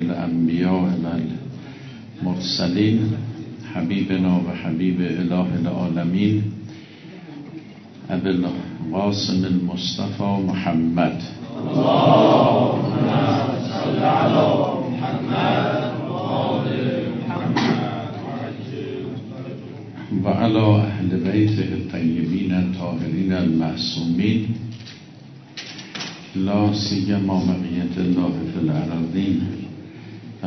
الانبیاء و المرسلین حبیبنا و حبیب اله العالمین ابو القاسم المصطفى محمد. اللهم صل على محمد و على اهل بیته الطیبین الطاهرین المعصومین لا سیما بقیت الله فی الارضین.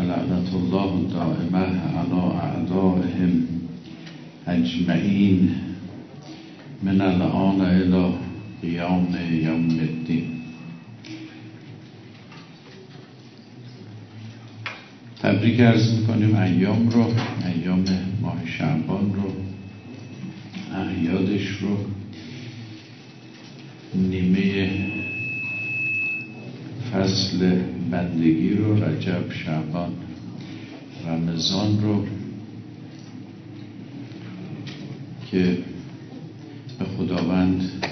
لعنت الله دائمه على اعدائهم اجمعین من الان الى قیام یوم الدین تبریک ارز می‌کنیم ایام رو ایام ماه شعبان رو اعیادش رو نیمه فصل بندگی رو رجب شعبان رمضان رو که به خداوند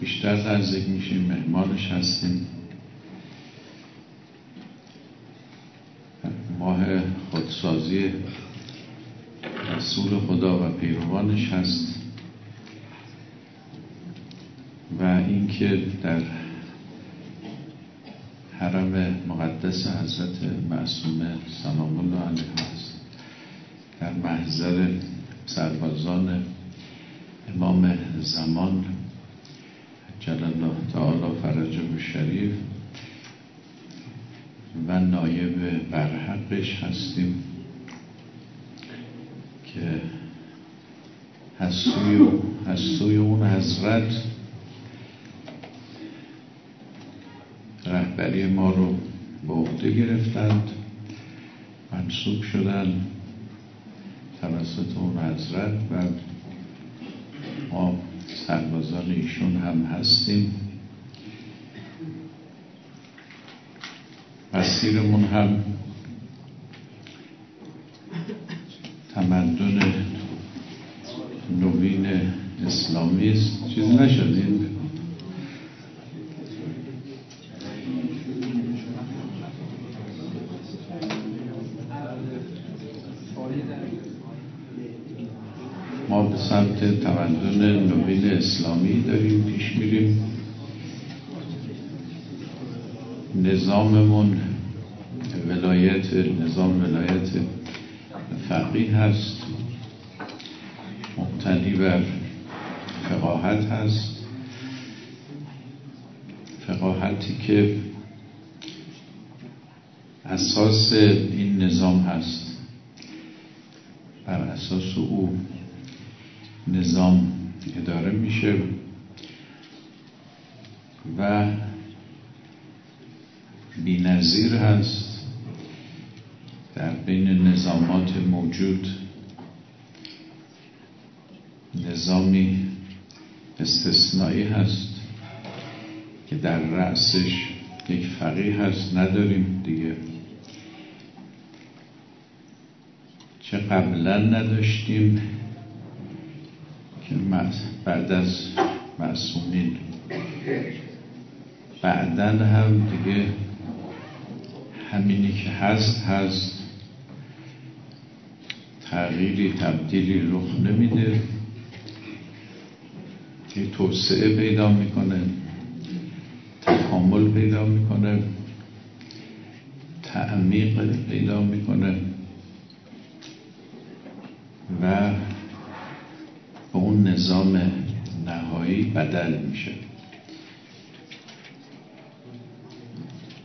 بیشتر نزدیک میشیم مهمانش هستیم. ماه خودسازی رسول خدا و پیروانش هست و اینکه در حرم مقدس حضرت معصومه سلام الله علیه هست. در محضر سربازان امام زمان جل الله تعالی فرجه شریف و نایب برحقش هستیم که هستوی, هستوی اون حضرت رهبری ما رو به عهده گرفتند منصوب شدن توسط اون حضرت و ما سربازان ایشون هم هستیم. مسیرمون هم تمدن نوین اسلامی است. چیزی نشدیم به سمت تمدن نوین اسلامی داریم پیش میریم. نظاممون ولایت نظام ولایت فقیه هست. مبتنی بر فقاهت هست. فقاهتی که اساس این نظام هست. بر اساس او نظام اداره میشه و بینظیر هست در بین نظامات موجود نظامی استثنایی هست که در رأسش یک فقیه هست. نداریم دیگه. چه قبلا نداشتیم. که بعد از معصومین. بعدا هم دیگه همینی که هست هست. تغییری تبدیلی رخ نمیده. که توسعه پیدا می‌کنه تکامل پیدا می‌کنه تعمیق پیدا می‌کنه. و اون نظام نهایی بدل میشه.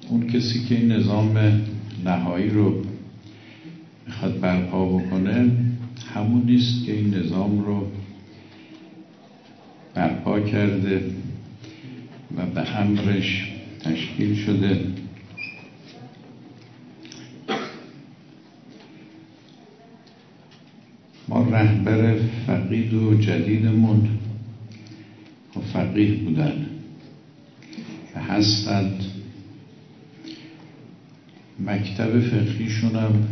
اون کسی که این نظام نهایی رو می‌خواد برپا بکنه همون نیست که این نظام رو برپا کرده و به امرش تشکیل شده. ما رهبر فقید و جدیدمون و فقیه بودن. و هستند مکتب فقهیشون هم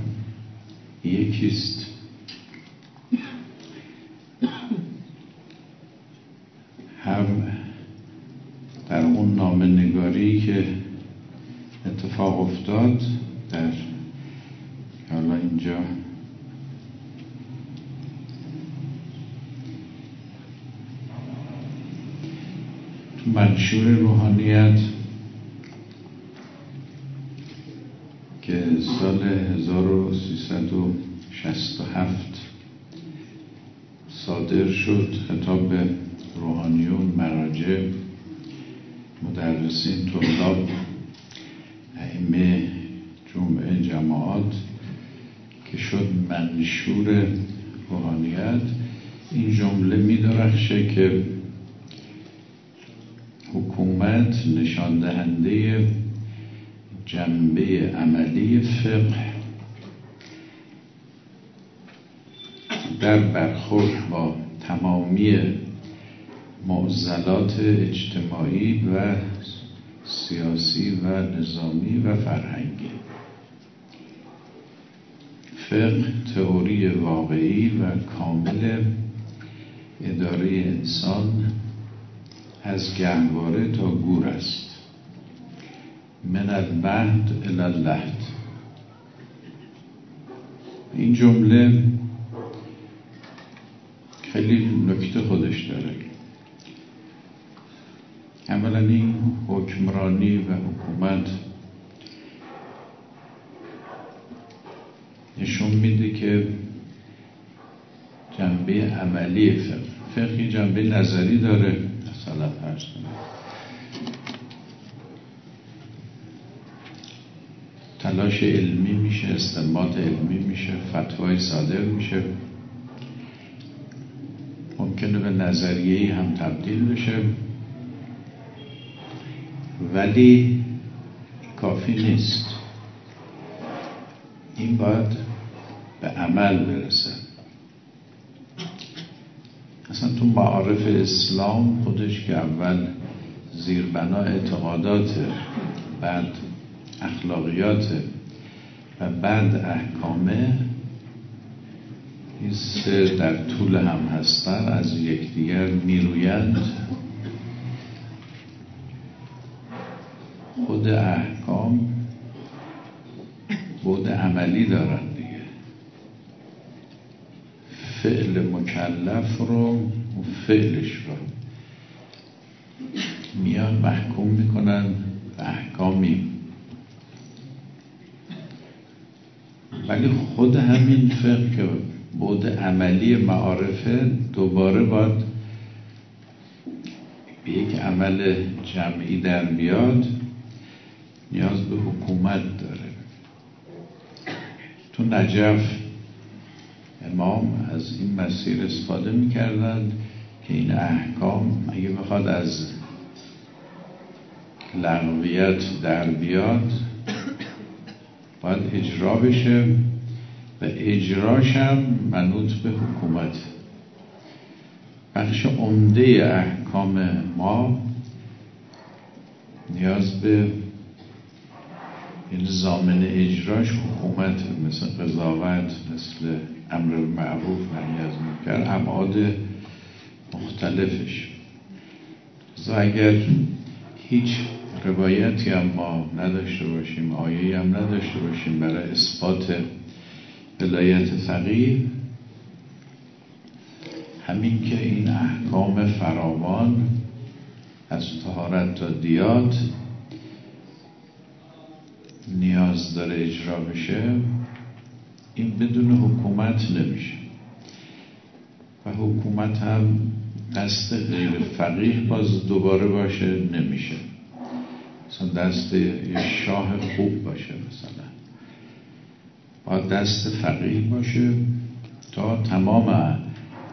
یکیست هم در اون نامه نگاری که اتفاق افتاد در حالا اینجا تو منشور روحانیت که سال 1367 صادر شد خطاب روحانیون مراجع مدرسین طلاب ائمه جمعه جماعات که شد منشور روحانیت. این جمله می که حکومت نشان دهنده جنبه عملی فقه. در برخورد با تمامی معضلات اجتماعی و سیاسی و نظامی و فرهنگی. فقه تئوری واقعی و کامل اداره انسان از گهواره تا گور است. من البهد اللهد. این جمله خیلی نکته خودش داره. اولا این حکمرانی و حکومت نشون میده که جنبه عملی فقه فقه جنبه نظری داره. مثلا فرض تلاش علمی میشه استنباط علمی میشه فتوای صادر میشه. ممکنه به نظریه هم تبدیل بشه. ولی کافی نیست. این باید به عمل برسه. اصلا تو معارف اسلام خودش که اول زیربنا اعتقادات بعد اخلاقیات و بعد احکامه این سه در طول هم هستن از یکدیگر میرویند. خود احکام بود عملی دارن دیگه فعل مکلف رو و فعلش رو میان محکوم می‌کنن احکامی. ولی خود همین فقه که بود عملی معارفه دوباره باید به یک عمل جمعی در بیاد نیاز به حکومت داره. تو نجف امام از این مسیر استفاده می‌کردند که این احکام اگه بخواد از لغویت در بیاد باید اجرا بشه و اجراش هم منوط به حکومت. بخش عمده احکام ما نیاز به این زامن اجراش حکومت مثل قضاوت مثل امر معروف و از منکر ابعاد مختلفش. اگر هیچ روایتی هم ما نداشته باشیم آیه هم نداشته باشیم برای اثبات ولایت فقیه همین که این احکام فراوان از تهارت تا دیات نیاز داره اجرا بشه. این بدون حکومت نمیشه. و حکومت هم دست غیر فقیه باز دوباره باشه نمیشه. مثلا دست شاه خوب باشه مثلا. باید دست فقیه باشه تا تمام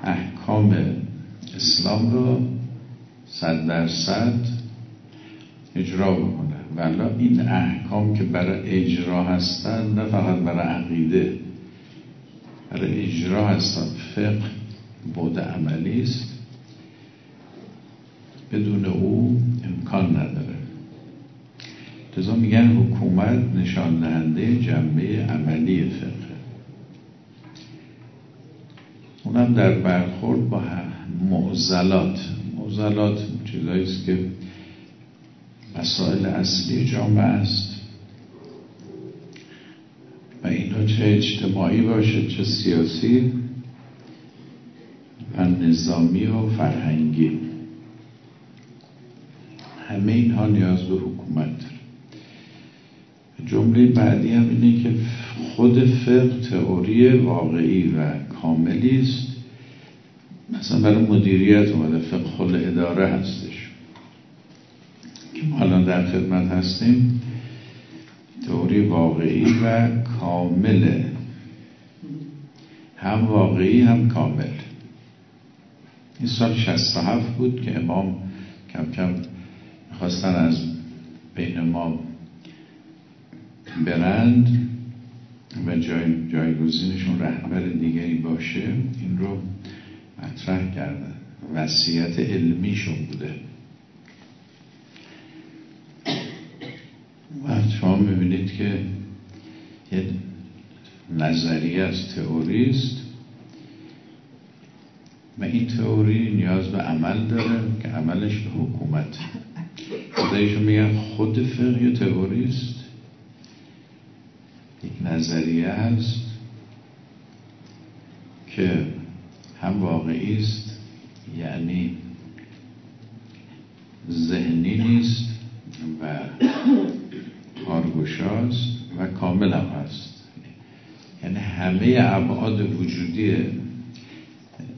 احکام اسلام رو صد درصد اجرا بکنه. ولی این احکام که برای اجرا هستن نه فقط برای عقیده. برای اجرا هستن. فقه بود عملی است. بدون او امکان نداره. لذا میگن حکومت نشان دهنده جنبه عملی فقه. اونم در برخورد با معضلات. معضلات چیزایی است که مسائل اصلی جامعه است و اینها چه اجتماعی باشه چه سیاسی و نظامی و فرهنگی. همه اینها نیاز به حکومت. داره جمله بعدی هم اینه که خود فقه تئوری واقعی و کاملی است. مثلا برای مدیریت اومده فقه اداره هستش. که ما الان در خدمت هستیم تئوری واقعی و کامله هم واقعی هم کامل. این سال 67 بود که امام کم کم می‌خواستن از بین ما برند و جای جایگزینشون رهبر دیگری باشه. این رو مطرح کردن وصیت علمیشون بوده. و شما می‌بینید که یه نظریه از تئوری است. و این تئوری نیاز به عمل داره که عملش به حکومت. خدایشون میگن خود فقه تئوری است. یک نظریه است که هم واقعی است یعنی ذهنی نیست و کارگشاست و کامل هم هست. یعنی همه ابعاد وجودی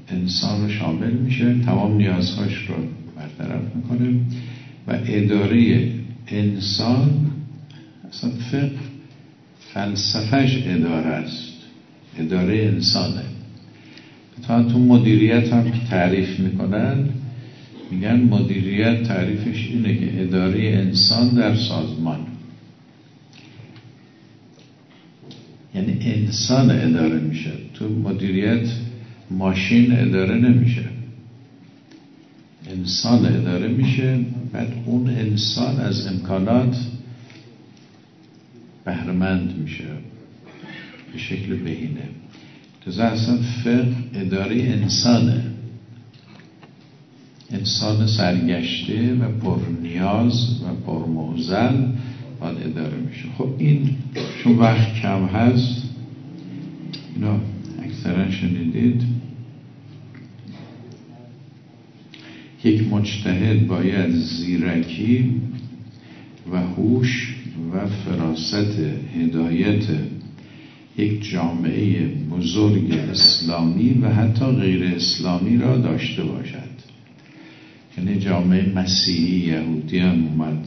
انسان رو شامل میشه. تمام نیازهاش رو برطرف می‌کنه و اداره انسان اصلا فقه فلسفهش اداره است. اداره انسانه. تا تو مدیریت هم که تعریف می‌کنن میگن مدیریت تعریفش اینه که اداره انسان در سازمان. یعنی انسان اداره میشه. تو مدیریت ماشین اداره نمیشه. انسان اداره میشه بعد اون انسان از امکانات بهرمند میشه. به شکل بهینه. تازه اصلا فقه اداره انسانه. انسان سرگشته و پرنیاز و پرموزل باید اداره میشه. خب این چون وقت کم هست اینا اکثرا شنیدید. یک مجتهد باید زیرکی و هوش و فراست هدایت یک جامعه بزرگ اسلامی و حتی غیر اسلامی را داشته باشد. یعنی جامعه مسیحی یهودی هم اومد.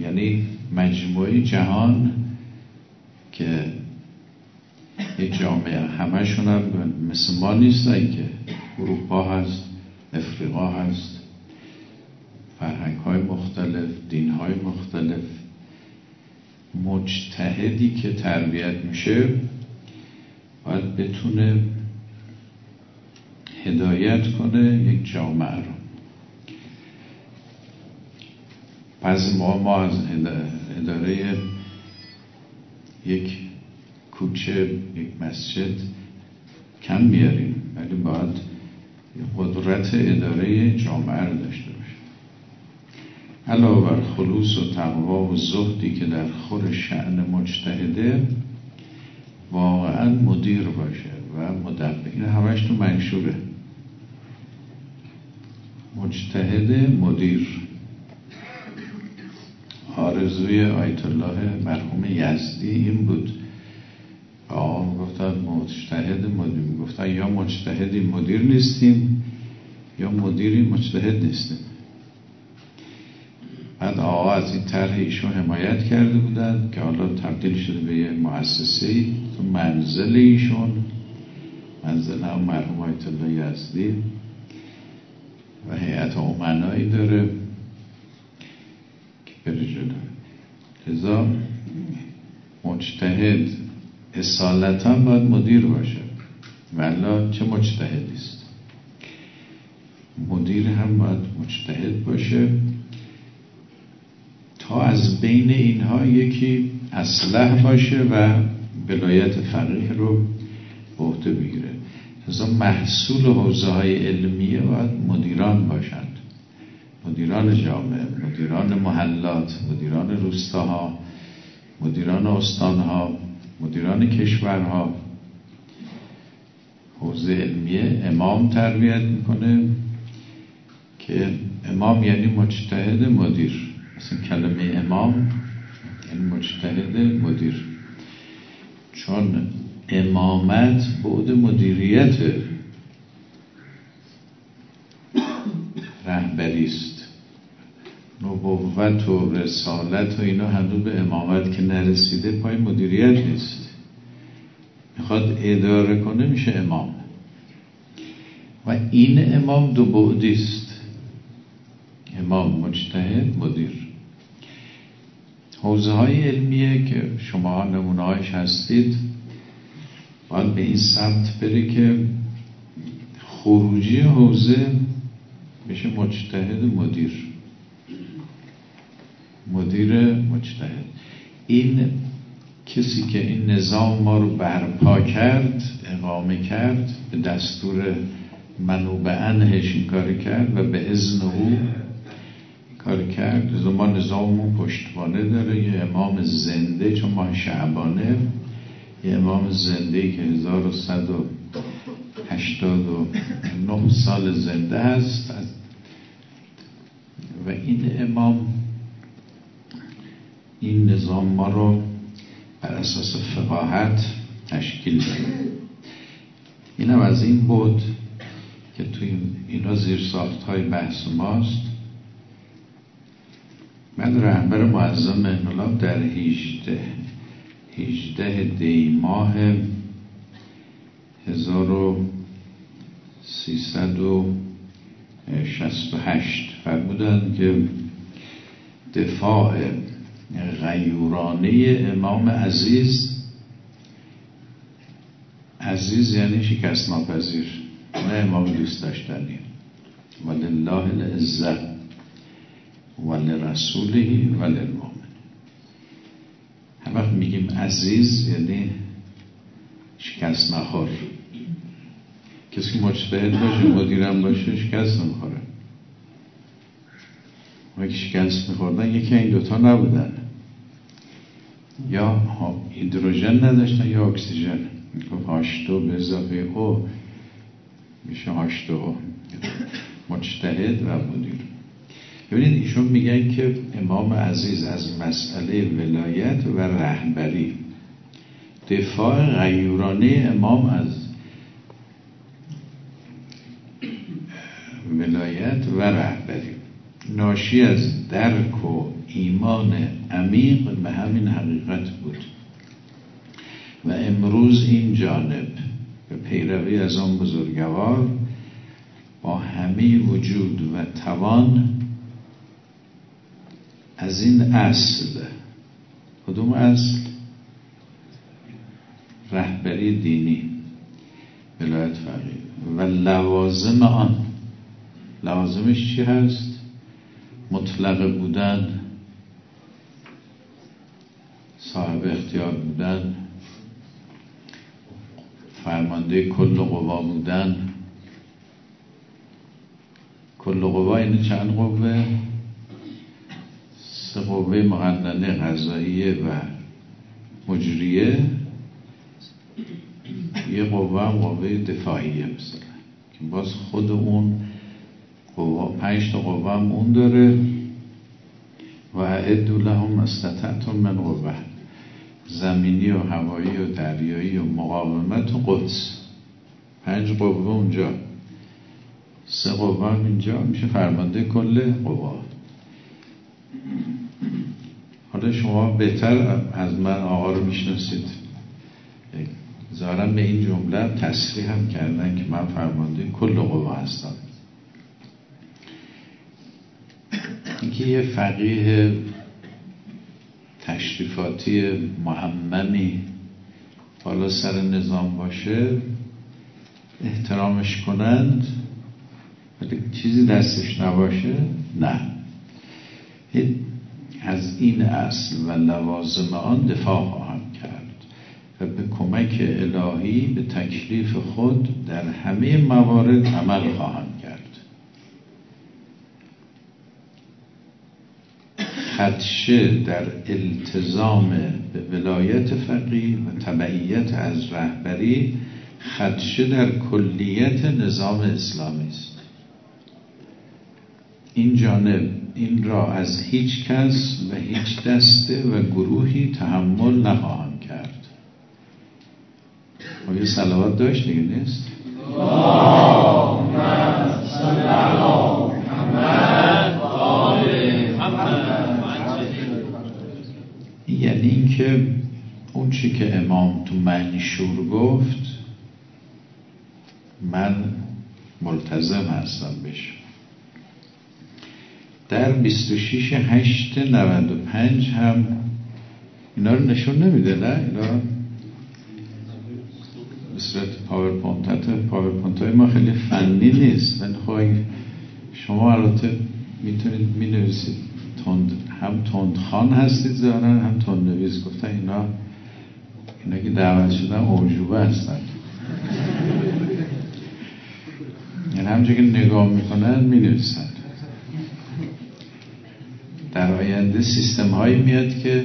یعنی مجموعه جهان که یک جامعه همشون هم مثل ما نیستن که اروپا هست افریقا هست فرهنگ های مختلف دین های مختلف. مجتهدی که تربیت میشه باید بتونه هدایت کنه یک جامعه رو. پس ما ما از اداره یک کوچه یک مسجد کم میاریم ولی باید قدرت اداره جامعه رو داشته باشه علاوه بر خلوص و تقوا و زهدی که در خور شعن مجتهده واقعا مدیر باشه و مدبر. این همش تو منشوره مجتهد مدیر. آرزوی آیت الله مرحوم یزدی این بود. آقا گفتن مجتهد مدیر گفتن یا مجتهدی مدیر نیستیم یا مدیری مجتهد نیستیم. بعد آقا از این طرح ایشون حمایت کرده بودن که حالا تبدیل شده به یه مؤسسه تو منزل ایشون. منزل هم مرحوم آیت الله یزدی و هیئت امنایی داره که لذا مجتهد اصالتا باید مدیر باشه. ولی چه مجتهدی است؟ مدیر هم باید مجتهد باشه. تا از بین اینها یکی اصلح باشه و بلایت فقیه رو به عهده بگیره. لذا محصول حوزه های علمیه باید مدیران باشند مدیران جامعه مدیران محلات مدیران روستاها مدیران استانها مدیران کشورها. حوزه علمیه امام تربیت می‌کنه که امام یعنی مجتهد مدیر. مثلا کلمه امام یعنی مجتهد مدیر. چون امامت بعد مدیریت رهبری است نبوت و رسالت و اینا هنوز به امامت که نرسیده پای مدیریت نیست. می‌خواد اداره کنه میشه امام. و این امام دو بعدی است. امام مجتهد مدیر. حوزه های علمیه که شما نمونه هستید باید به این سمت بره که خروجی حوزه بشه مجتهد مدیر. مدیر مجتهد. این کسی که این نظام ما رو برپا کرد اقامه کرد به دستور منو به انهش این کار کرد و به ازن او کار کرد. ما نظاممون پشتوانه داره. یه امام زنده چون ماه شعبانه یه امام زنده که 1189 سال زنده هست و این امام این نظام ما رو بر اساس فقاهت تشکیل داده این هم از این بود که توی اینا زیر ساخت های بحث ماست. من رهبر معظم انقلاب در 18 18 دی ماه 1368 فرمودن که دفاع غیورانه امام عزیز عزیز یعنی شکست ناپذیر نه امام دوست داشتنی ولله العزت ولرسوله وللمؤمن. هر وقت میگیم عزیز یعنی شکست نخور. کسی مجتهد باشه مدیرم باشه شکست نمی‌خوره. و که شکست میخوردن یکی این دوتا نبودن. یا هیدروژن نداشتن یا اکسیژن. گفت هاشتو به اضافه او میشه هاشتو مجتهد و مدیر. ببینید ایشون میگن که امام عزیز از مسئله ولایت و رهبری. دفاع غیورانه امام از ولایت و رهبری. ناشی از درک و ایمان عمیق به همین حقیقت بود. و امروز این جانب به پیروی از آن بزرگوار با همه وجود و توان از این اصل کدوم اصل؟ رهبری دینی ولایت فقیه. و لوازم آن لوازمش چی هست؟ مطلق بودن صاحب اختیار بودن فرمانده کل قوا بودن. کل قوا این چند قوه؟ سه قوه مقننه غذاییه و مجریه. یه قوه هم قوه دفاعیه مثلا که باز خود اون قوا پنج تا قوه هم اون داره و اعدو لهم استطعتم من قوه. زمینی و هوایی و دریایی و مقاومت و قدس. پنج قوه اونجا. سه قوه هم اینجا میشه فرمانده کل قوا حالا شما بهتر از من آقا رو می‌شناسید. ظاهرا به این جمله تصریح هم کردن که من فرمانده کل قوا هستم. اینکه یه فقیه تشریفاتی معممی بالا سر نظام باشه احترامش کنند ولی چیزی دستش نباشه نه. از این اصل و لوازم آن دفاع خواهم کرد و به کمک الهی به تکلیف خود در همه موارد عمل خواهم کرد خدشه در التزام به ولایت فقیه و تبعیت از رهبری خدشه در کلیت نظام اسلامی است. این جانب این را از هیچ کس و هیچ دسته و گروهی تحمل نخواهم کرد. آیا سلوات داشت؟ دیگه نیست؟ یعنی اینکه اون چی که امام تو معنی شور گفت من ملتزم هستم بشه در 26 8 95 هم اینا رو نشون نمیده نه؟ اینا به صورت پاورپوینت. پاورپوینت های ما خیلی فنی نیست. ولی خب شما البته می‌تونید می نویسید تند هم تندخوان هستید ظاهراً هم تند نویس گفتن اینا اینا که دعوت شدن اوجوبه هستن. یعنی همچه که نگاه می‌کنن می در آینده سیستم هایی میاد که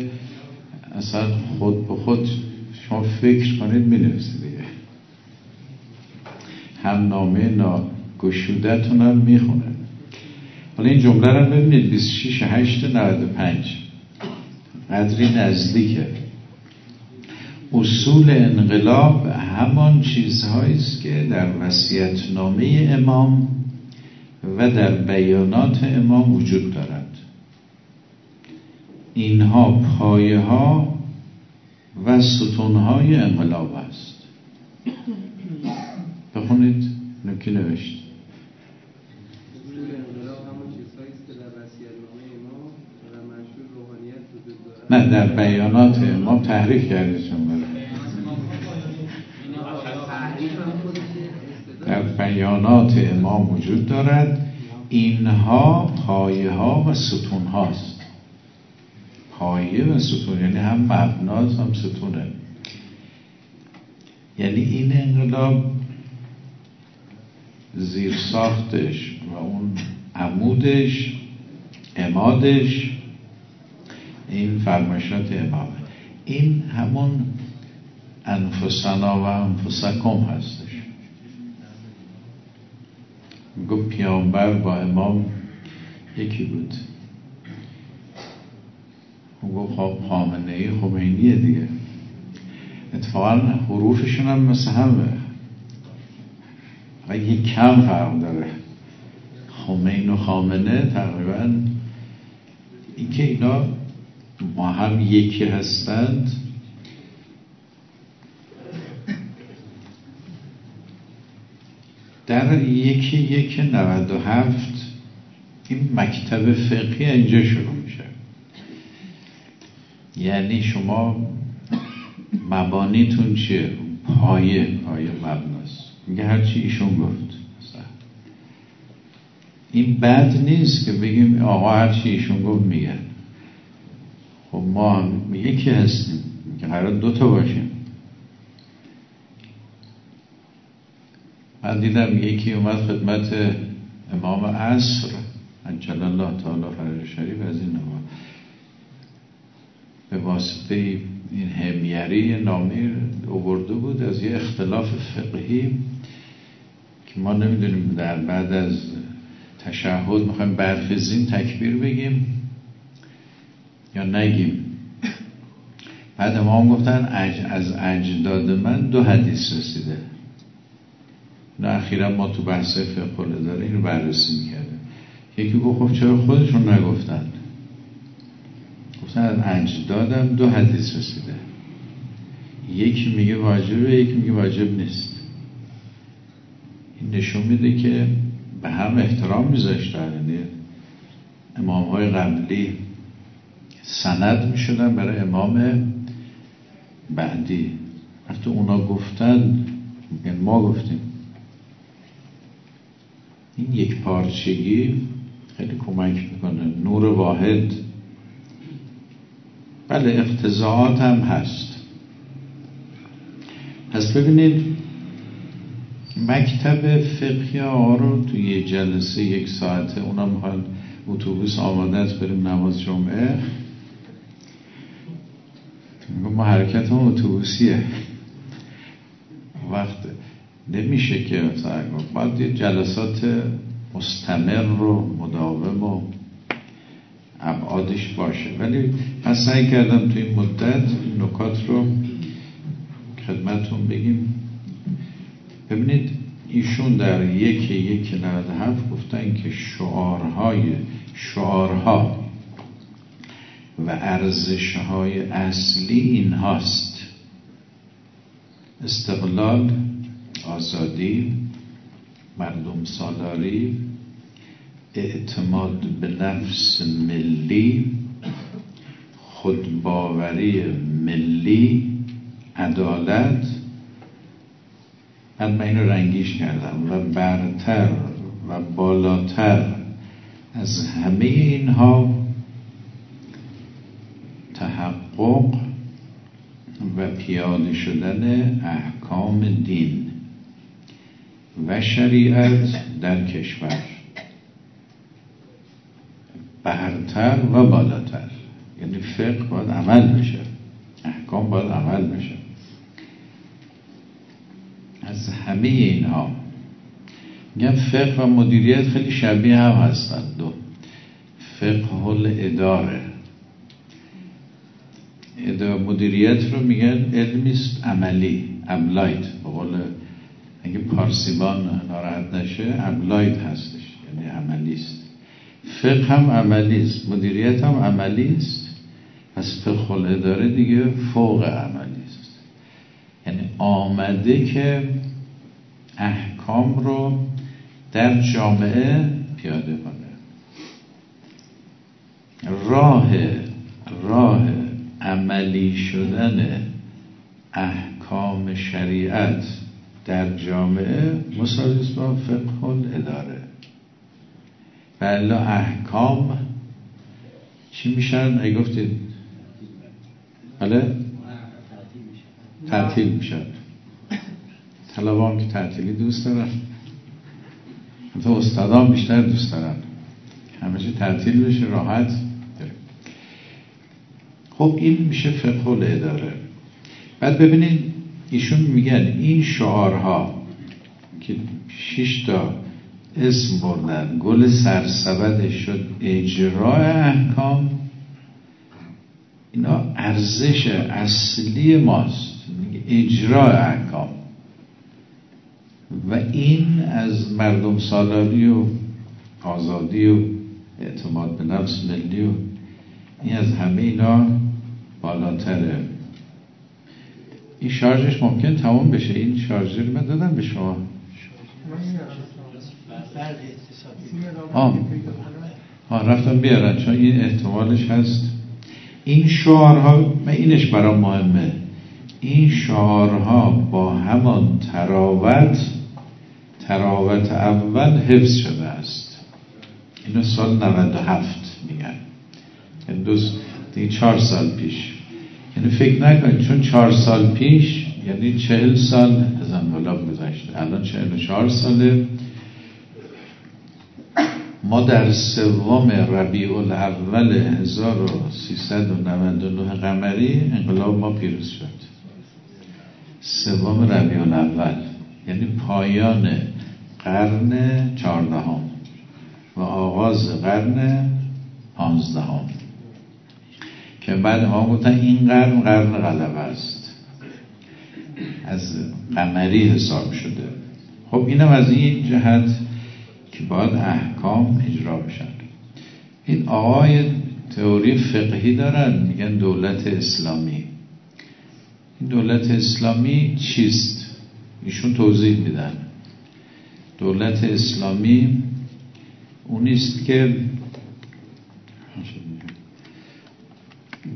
اصلا خود به خود شما فکر کنید می دیگه. هم نامه ناگشودتون هم می‌خونه حالا این جمله رو ببینید. 26 8 95 قدری نزدیکه. اصول انقلاب همان چیزهایی است که در وصیت‌نامه امام و در بیانات امام وجود دارد اینها پایه ها و ستون های انقلاب است. بخونید. نکی نوشت. نه در بیانات امام تحریف کرده شما در بیانات امام وجود دارد اینها پایه ها و ستون هاست پایه و ستون یعنی هم مبناست هم ستونه. یعنی این انقلاب زیر ساختش و اون عمودش امادش این فرمایشات امامه. این همون انفسنا و انفسکم هستش. گفت پیامبر با امام یکی بود. گفت خب خامنه ای خمینیه دیگه. اتفاقا حروفشون هم مثل همه. و یک کم فرق داره. خمین و خامنه تقریبا اینکه اینا ما هم یکی هستند. در یکی یک نود و هفت این مکتب فقهی اینجا شروع میشه. یعنی شما مبانیتون چیه؟ پایه پایه مبناست. میگه هرچی ایشون گفت. این بد نیست که بگیم آقا هرچی ایشون گفت میگن. خب ما یکی هستیم که قرار دوتا باشیم. من دیدم یکی اومد خدمت امام عصر انجل الله تعالی فرج شریف از این نما به واسطه این همیری نامیر اوورده بود از یه اختلاف فقهی که ما نمی‌دونیم در بعد از تشهد می‌خوایم برخزیم تکبیر بگیم. یا نگیم. بعد ما هم گفتن از اجداد من دو حدیث رسیده. نه اخیرا ما تو بحث فقه داره این رو بررسی می‌کرده یکی گفت خب چرا خودشون نگفتن؟ گفتن از اجدادم دو حدیث رسیده. یکی میگه واجبه یکی میگه واجب نیست. این نشون میده که به هم احترام میذاشتن. یعنی امام های قبلی سند می‌شدن برای امام بعدی. وقتی اونا گفتن ما گفتیم. این یک پارچگی خیلی کمک می‌کنه. نور واحد. بله اقتضاعات هم هست. پس ببینید مکتب فقهی ها رو توی یه جلسه یک ساعته اونا می‌خوان اتوبوس آماده است بریم نماز جمعه. ما حرکت اتوبوسیه. وقت نمیشه که باید یه جلسات مستمر رو مداوم و ابعادش باشه. ولی من سعی کردم تو این مدت نکات رو خدمتون بگیم. ببینید ایشون در یک یک هفت گفتن که شعارهای شعارها و ارزشهای اصلی این هاست. استقلال آزادی مردم سالاری اعتماد به نفس ملی خودباوری ملی عدالت. من اینو رنگیش کردم و برتر و بالاتر از همه اینها تحقق و پیاده شدن احکام دین و شریعت در کشور. برتر و بالاتر. یعنی فقه باید عمل بشه. احکام باید عمل بشه. از همه اینها میگن فقه و مدیریت خیلی شبیه هم هستند دو. فقه اداره. مدیریت رو میگن علمیست عملی ابلاید به قول اگه پارسیبان ناراحت نشه ابلاید هستش یعنی عملی است فقه هم عملی است مدیریت هم عملی است پس فقه الاداره دیگه فوق عملی است یعنی آمده که احکام رو در جامعه پیاده کنه. راه راه عملی شدن احکام شریعت در جامعه مساویس با فقه الاداره. بله احکام چی میشن؟ ای گفتید. بله؟ تعطیل میشن. طلبان که تعطیلی دوست دارن. تو استادان بیشتر دوست دارن. همیشه تعطیل بشه راحت. خب این میشه فقه اداره بعد ببینید ایشون میگن این شعارها که شش تا اسم بردن گل سرسبدش شد اجرای احکام اینا ارزش اصلی ماست. اجرای احکام. و این از مردم سالاری و آزادی و اعتماد به نفس ملی و این از همه اینا بالاتره این شارژش ممکن تمام بشه. این شارژر من دادم به شما. آه رفتم بیارن چون این احتمالش هست. این شعارها من اینش برام مهمه. این شعارها با همان تراوت تراوت اول حفظ شده است. اینو سال 97 میگن. یعنی دوست این چهار سال پیش. یعنی فکر نکنید چون چهار سال پیش یعنی چهل سال از انقلاب گذشته الان چهل و چهار ساله. ما در سوم ربیع الاول 1399 قمری انقلاب ما پیروز شد. سوم ربیع الاول یعنی پایان قرن چهاردهم و آغاز قرن پانزدهم. که بعد ما گفتن این قرن قرن غلبه است. از قمری حساب شده. خب اینم از این جهت که باید احکام اجرا بشن. این آقای تئوری فقهی دارن میگن دولت اسلامی. این دولت اسلامی چیست؟ ایشون توضیح میدن. دولت اسلامی اونیست که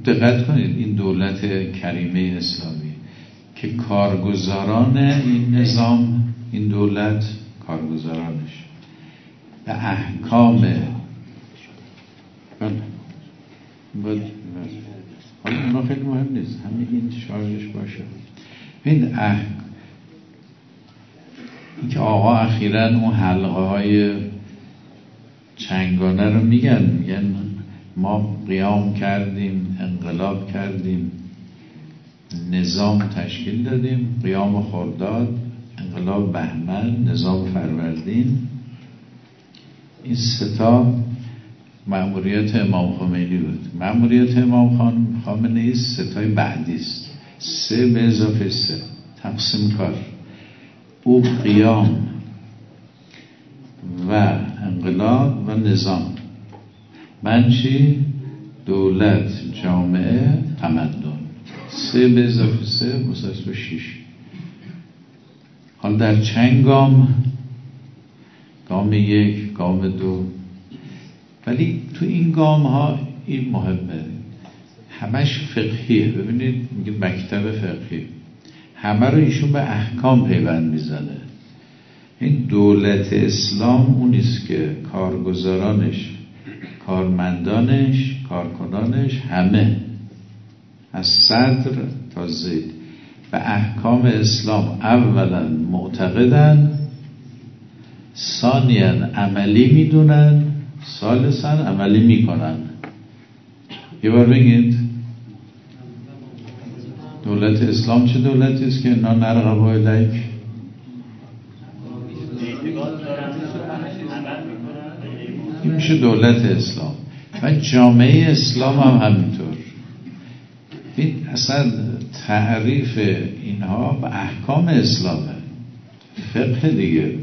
دقت کنید این دولت کریمه اسلامی که کارگزاران این نظام این دولت کارگزارانش. به احکام بله. حالا اونا خیلی مهم نیست. همه این شارژش باشه. این اح... این که آقا اخیرا اون حلقه های چنگانه رو میگن. میگن ما قیام کردیم انقلاب کردیم نظام تشکیل دادیم قیام خرداد انقلاب بهمن نظام فروردین. این ستا معمولیت امام خمینی بود. معمولیت امام خامنه ای ستای بعدی است. سه به اضافه سه. تقسیم کار. او قیام و انقلاب و نظام. من چی؟ دولت جامعه تمدن. سه به اضافه سه مساوی شیش. حال در چند گام؟ گام یک گام دو. ولی تو این گام ها این مهمه. همش فقهیه. ببینید میگه مکتب فقهی. همه رو ایشون به احکام پیوند می‌زنه. این دولت اسلام اونیست که کارگزارانش کارمندانش کارکنانش همه. از صدر تا زید. به احکام اسلام اولا معتقدن ثانیا عملی می‌دونن سالسا عملی می‌کنن. یه بار بگید. دولت اسلام چه دولتی است که اینا نرغب الیک میشه دولت اسلام. و جامعه اسلام هم همینطور. این اصلا تعریف اینها به احکام اسلامه. فقه دیگه.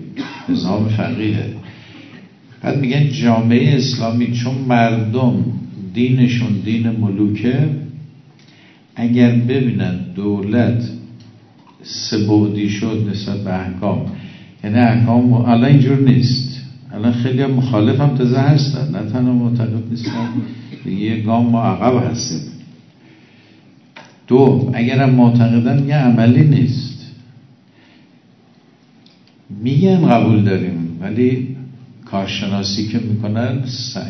نظام فقیه. بعد میگن جامعه اسلامی چون مردم دینشون دین ملوکه اگر ببینن دولت سبودی شد نسبت به احکام. یعنی احکام الان اینجور نیست. الان خیلی مخالف هم تازه هستن. نه تنها معتقد نیستن یه گام ما عقب هستیم. دو اگر هم معتقدن یه عملی نیست. میگن قبول داریم ولی کارشناسی که می‌کنن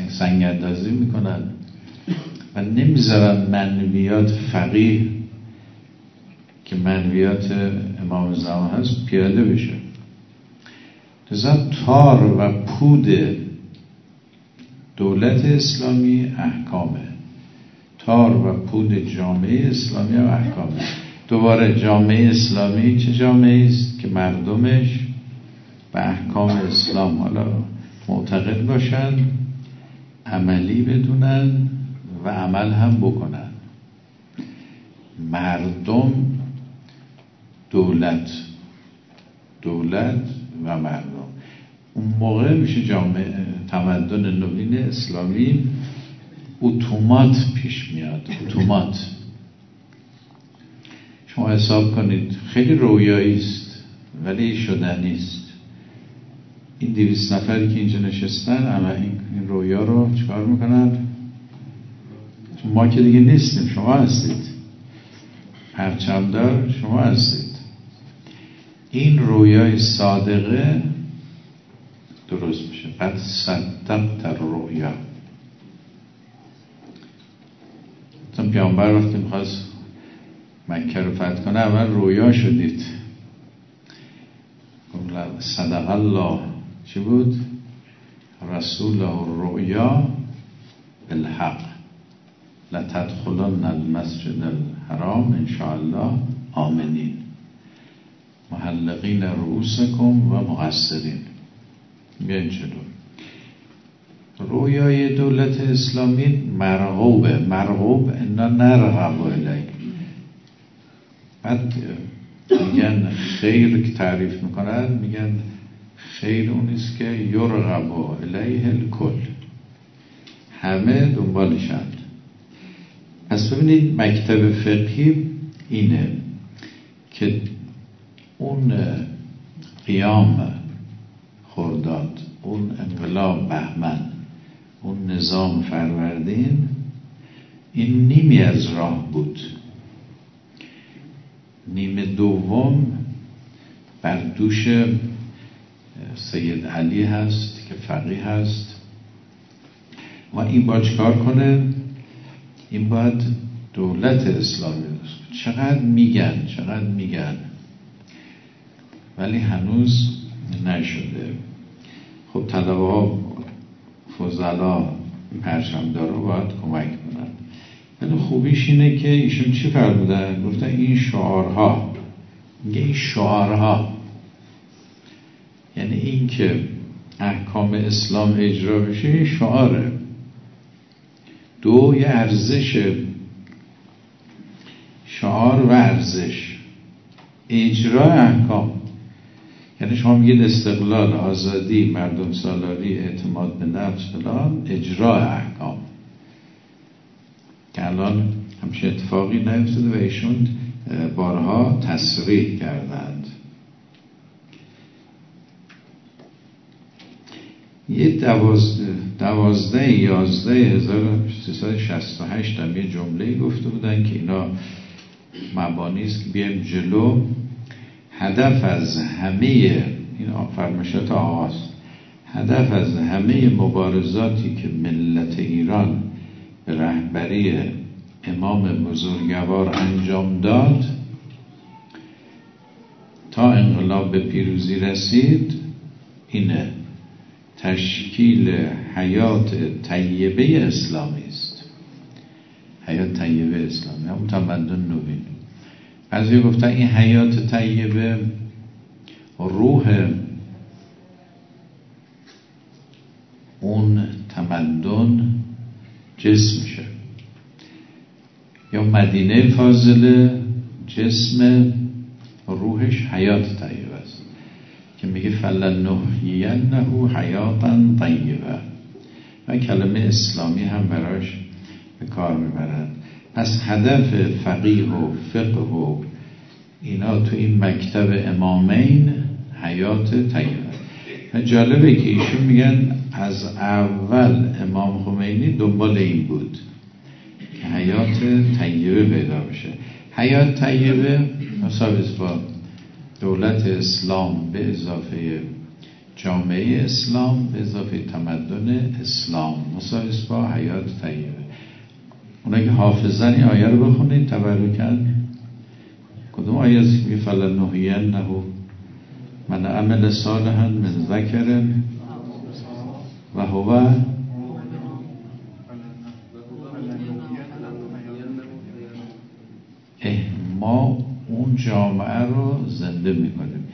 سنگ اندازی می‌کنن و نمی‌ذارن منویات فقیه که منویات امام زمان هست پیاده بشه. لذا تار و پود دولت اسلامی احکامه. تار و پود جامعه اسلامی و احکامه. دوباره جامعه اسلامی چه جامعه است که مردمش به احکام اسلام حالا معتقد باشن عملی بدونن و عمل هم بکنن. مردم دولت دولت و مردم. اون موقع میشه جامعه تمدن نوین اسلامی اتومات پیش میاد. اتومات. شما حساب کنید خیلی رویایی است ولی شدنی است این دویست نفری که اینجا نشستن اما این رویا رو چکار می‌کنن؟ ما که دیگه نیستیم شما هستید. پرچمدار شما هستید. این رویای صادقه درست میشه. قد صدقت رویا چون پیامبر وقتی می‌خواست مکه رو فتح کنه اول رویا شدید. صدق الله. چی بود؟ رسول رویا بالحق. لتدخلن المسجد الحرام ان شاء الله آمنین. محلقین رؤوسکم و مقصرین. بیاین جلو رویای دولت اسلامی مرغوبه مرغوب انا نرغب الی بعد میگن خیر تعریف می‌کنن میگن خیر اونیست که یرغب الیه الکل. همه دنبالشند پس ببینید مکتب فقهی اینه که اون قیام خرداد اون انقلاب بهمن اون نظام فروردین این نیمی از راه بود. نیم دوم بر دوش سید علی هست که فقیه هست. و این با چکار کنه؟ این باید دولت اسلامی چقدر میگن چقدر میگن. ولی هنوز نشده. خب طلبه ها فضلا پرچمدار رو باید کمک کنن. ولی خوبیش اینه که ایشون چی فرمودن گفتن این شعارها. میگه این شعارها. یعنی این که احکام اسلام اجرا بشه این شعاره. دو یه ارزش. شعار و ارزش. اجرا احکام. یعنی شما میگید استقلال آزادی مردم سالاری اعتماد به نفس فلان اجرا احکام. که الان همچه اتفاقی نیفتاده و ایشون بارها تصریح کردند. یه دوازده, دوازده یازده هزار هشت هم یه جمله گفته بودن که اینا مبانی است که بیایم جلو هدف از همه این فرمشات آغاز هدف از همه مبارزاتی که ملت ایران به رهبری امام بزرگوار انجام داد تا انقلاب به پیروزی رسید اینه تشکیل حیات طیبه اسلامی است. حیات طیبه اسلامی همون تمدن نوین. بعضی گفتن این حیات طیبه روح اون تمدن جسم میشه. یا مدینه فاضله جسم روحش حیات طیبه است. که میگه فلنحینه حیاتا طیبه. و کلمه اسلامی هم براش به کار می‌برند پس هدف فقیه و فقه و اینا تو این مکتب امامین حیات طیبه. جالبه که ایشون میگن از اول امام خمینی دنبال این بود که حیات طیبه پیدا بشه. حیات طیبه مسابقه با دولت اسلام به اضافه جامعه اسلام به اضافه تمدن اسلام. مسابقه با حیات طیبه. اونا که حافظن این آیه رو بخونید تبرکن کدوم آیه از که فلن نهو من عمل صالحا من ذکر و هو. ما اون جامعه رو زنده می‌کنیم.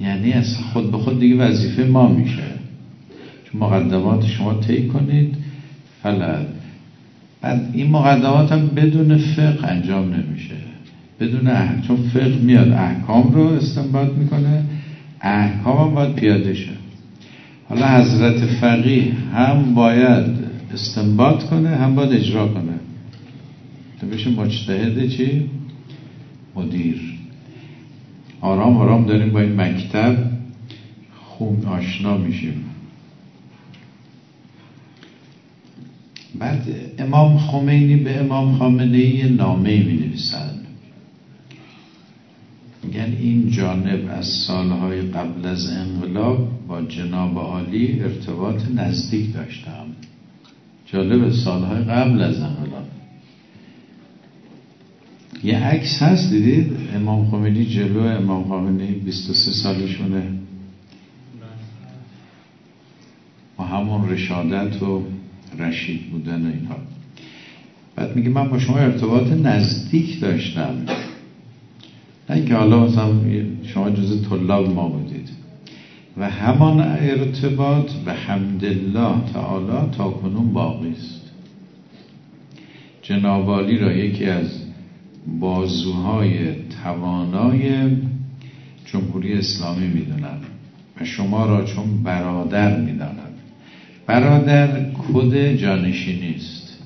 یعنی از خود به خود دیگه وظیفه ما میشه. چون مقدمات شما طی کنید. بعد این مقدمات هم بدون فقه انجام نمیشه. بدون احکام چون فقه میاد احکام رو استنباط می‌کنه احکام هم باید پیاده شه. حالا حضرت فقیه هم باید استنباط کنه هم باید اجرا کنه. تو بشه مجتهد چی؟ مدیر. آرام آرام داریم با این مکتب خون آشنا میشیم. بعد امام خمینی به امام خامنه ای نامه می نویسند میگن این جانب از سالهای قبل از انقلاب با جناب عالی ارتباط نزدیک داشتم. جالب سالهای قبل از انقلاب. یه عکس هست دیدید؟ امام خمینی جلو امام خمینی 23 سالشونه. و همون رشادت و رشید بودن و اینها. بعد میگه من با شما ارتباط نزدیک داشتم. نه اینکه حالا مثلا شما جز طلاب ما بودید. و همان ارتباط به حمدالله تعالی تا کنون باقی است. جنابالی را یکی از بازوهای توانای جمهوری اسلامی می‌دونم و شما را چون برادر می‌دانم. برادر کد جانشینی است.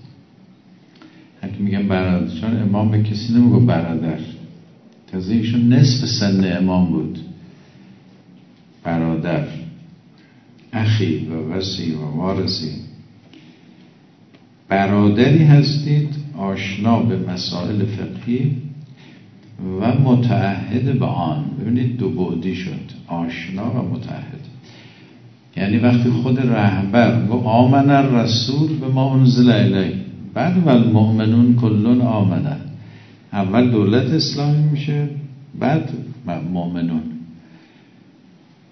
حتی میگم برادر چون امام به کسی نمیگو برادر. تازه ایشون نصف سن امام بود. برادر. اخی و وسی و وارسی. برادری هستید آشنا به مسائل فقهی و متعهد به آن. ببینید دو بعدی شد. آشنا و متعهد. یعنی وقتی خود رهبر گو آمن الرسول به ما انزل الی بعد و المؤمنون کلون آمنه اول دولت اسلامی میشه بعد مؤمنون.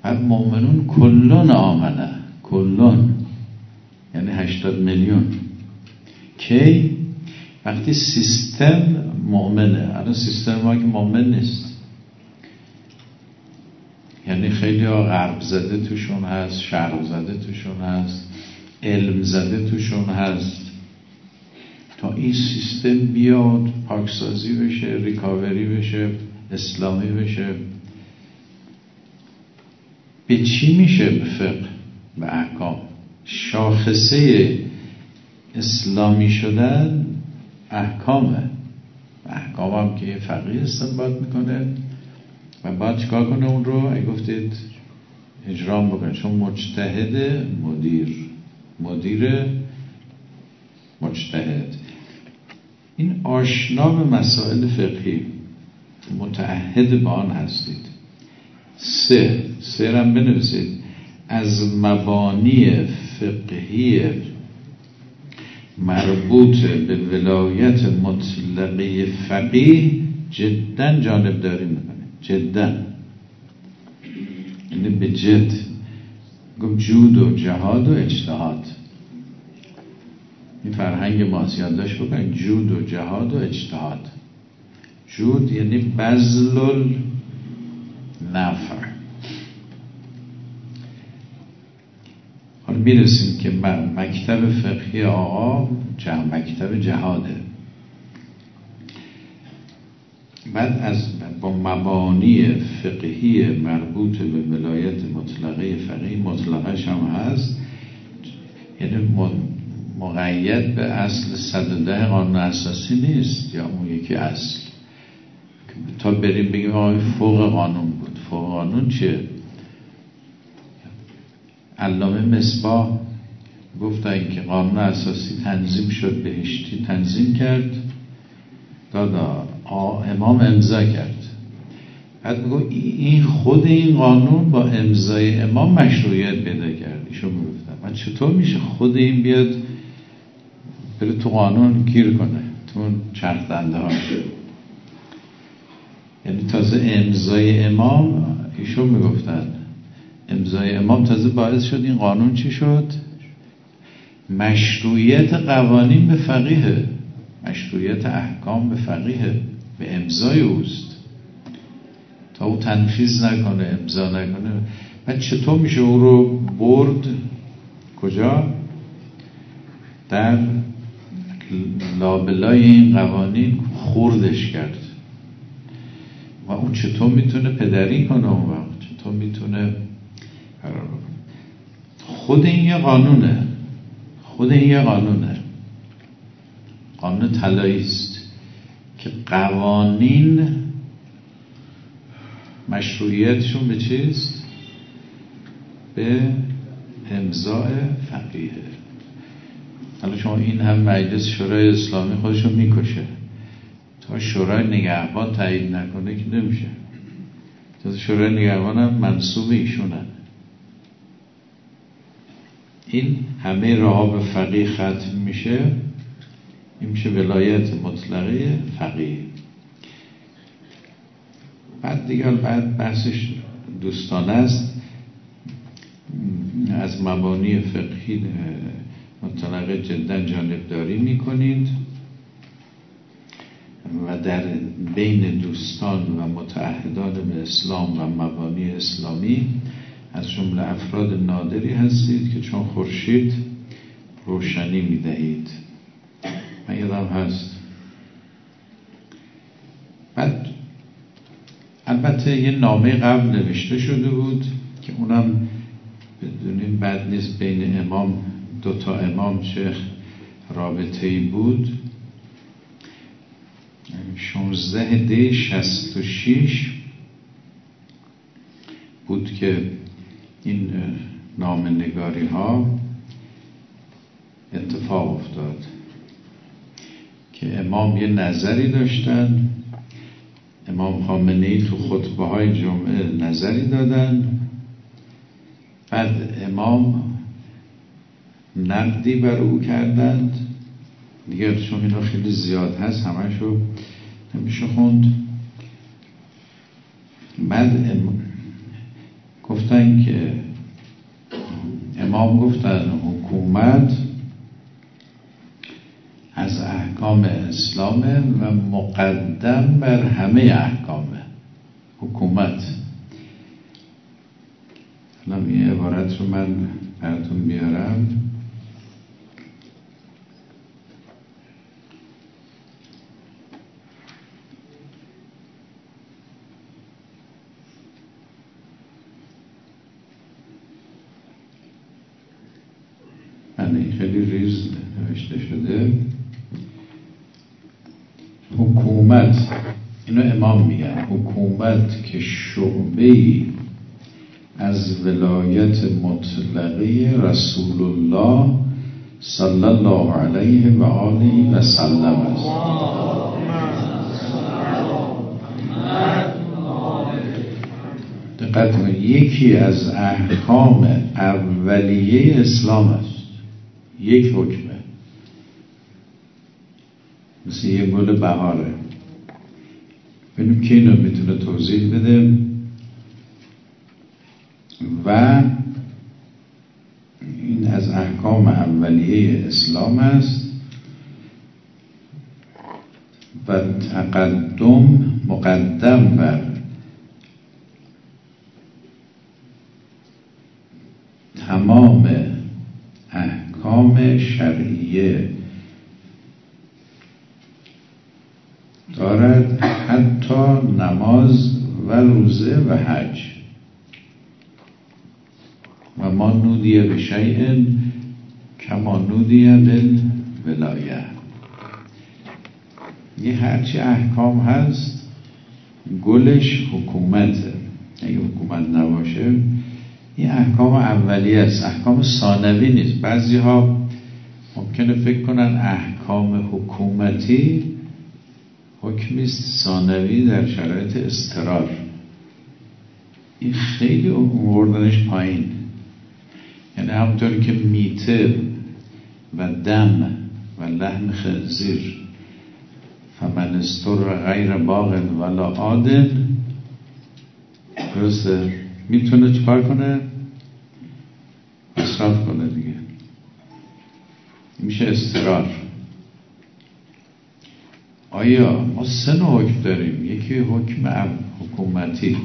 بعد مؤمنون کلون آمنه کلون. یعنی هشتاد میلیون. کی؟ وقتی سیستم مؤمنه. الان سیستم ما که مؤمن نیست. یعنی خیلی ها غرب زده توشون هست شرق زده توشون هست علم زده توشون هست. تا این سیستم بیاد پاکسازی بشه ریکاوری بشه اسلامی بشه به چی میشه به فقه به احکام؟ شاخصه اسلامی شدن احکامه. احکام هم که فقیه استنباط می‌کنه. و بعد چیکار کنه اون رو؟ گفتید اجرام بکنه چون مجتهد مدیر. مدیر مجتهد. این آشنا به مسائل فقهی. متعهد به آن هستید. سه. سه هم بنویسید. از مبانی فقهی مربوط به ولایت مطلقه فقیه جدا جانبداری می‌کنه جدا. یعنی به جد. گفت جود و جهاد و اجتهاد. این فرهنگ ماست یادداشت بکنید جود و جهاد و اجتهاد. جود یعنی بذل نفر حالا می‌رسیم که مکتب فقهی آقا مکتب جهاده. بعد از با مبانی فقهی مربوط به ولایت مطلقه فقهی مطلقش هم هست. یعنی مقید به اصل 110 قانون اساسی نیست یا اون یکی اصل. تا بریم بگیم آقای فوق قانون بود. فوق قانون چیه؟ علامه مصباح گفتن که قانون اساسی تنظیم شد بهشتی تنظیم کرد. دادا امام امضا کرد. بعد میگو این خود این قانون با امضای امام مشروعیت پیدا کرد. ایشون می‌گفتن. من چطور میشه خود این بیاد بره تو قانون گیر کنه؟ تو چرخ دنده ها یعنی تازه امضای امام ایشون می‌گفتن. امضای امام تازه باعث شد این قانون چی شد؟ مشروعیت قوانین به فقیه. مشروعیت احکام به فقیه. به امضای اوست. تا او تنفیز نکنه امضا نکنه. و چطور میشه او رو برد؟ کجا؟ در لابلای این قوانین خوردش کرد. و اون چطور می‌تونه پدری کنه اون وقت؟ چطور می‌تونه خود این یه قانونه. خود این یه قانونه. قانون طلایی است. که قوانین مشروعیتشون به چیست؟ به امضاء فقیه. حالا شما این هم مجلس شورای اسلامی خودشون می‌کشه. تا شورای نگهبان تایید نکنه که نمیشه. تا شورای نگهبان هم منصوب ایشونن. این همه راه به فقیه ختم میشه. این میشه ولایت مطلقه فقیه. بعد دیگر بعد بحثش دوستانه است. از مبانی فقهی مطلقه جدا جانبداری می‌کنید. و در بین دوستان و متعهدان به اسلام و مبانی اسلامی از جمله افراد نادری هستید که چون خورشید روشنی می‌دهید. من یادم هست. بعد البته یه نامه قبل نوشته شده بود که اونم بدونیم بد نیست بین امام دوتا امام چه رابطه ای بود. 16 دی 66 بود که این نامنگاری ها اتفاق افتاد. که امام یه نظری داشتن. امام خامنه ای تو خطبه های جمعه نظری دادن. بعد امام نقدی بر او کردند. دیگر چون اینا خیلی زیاد هست همشو نمیشه خوند. بعد گفتن که امام گفتن حکومت از احکام اسلامه و مقدم بر همه احکامه حکومت. حالا این عبارت رو من براتون بیارم بله خیلی ریز نوشته شده حکومت اینو امام میگن حکومت که شعبه از ولایت مطلقه رسول الله صلی الله علیه و آله و سلم است. دقت یکی از احکام اولیه اسلام است. یک حکمه. مثل یه گل بهاره. ببینیم که اینو می‌تونه توضیح بده. و این از احکام اولیه اسلام است. و تقدم مقدم بر تمام احکام شرعیه. دارد حتی نماز و روزه و حج. و ما نودیه به شیء کما نودیه ولایه. یه هرچی احکام هست گلش حکومته. اگه حکومت نباشه این احکام اولیه است. احکام ثانوی نیست. بعضی ها ممکنه فکر کنن احکام حکومتی حکمی ثانوی در شرایط استرار این خیلی اوردنش پایین. یعنی همونطوری که میته و دم و لحم خنزیر فمن استر غیر باغ ولا عادل درسته؟ می‌تونه چکار کنه؟ مصرف کنه دیگه. میشه استرار آیا ما سه نوع حکم داریم؟ یکی حکم حکومتی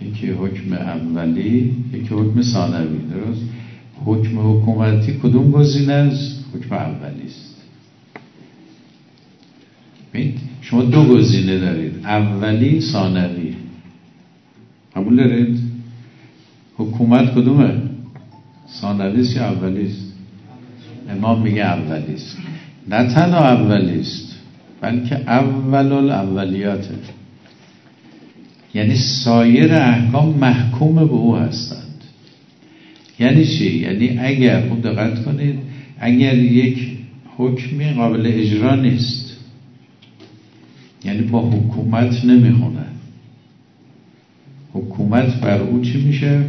یکی حکم اولی یکی حکم ثانوی. درست؟ حکم حکومتی کدوم گزینه است؟ حکم اولی است. شما دو گزینه دارید. اولی ثانوی. قبول دارید؟ حکومت کدومه؟ ثانویست یا اولیست امام میگه اولیست نه تنها اولیست بلکه اول الاولیاته یعنی سایر احکام محکوم به او هستند. یعنی چی؟ یعنی اگر خوب دقت کنید اگر یک حکمی قابل اجرا نیست یعنی با حکومت نمی‌خونه. حکومت بر او چی میشه؟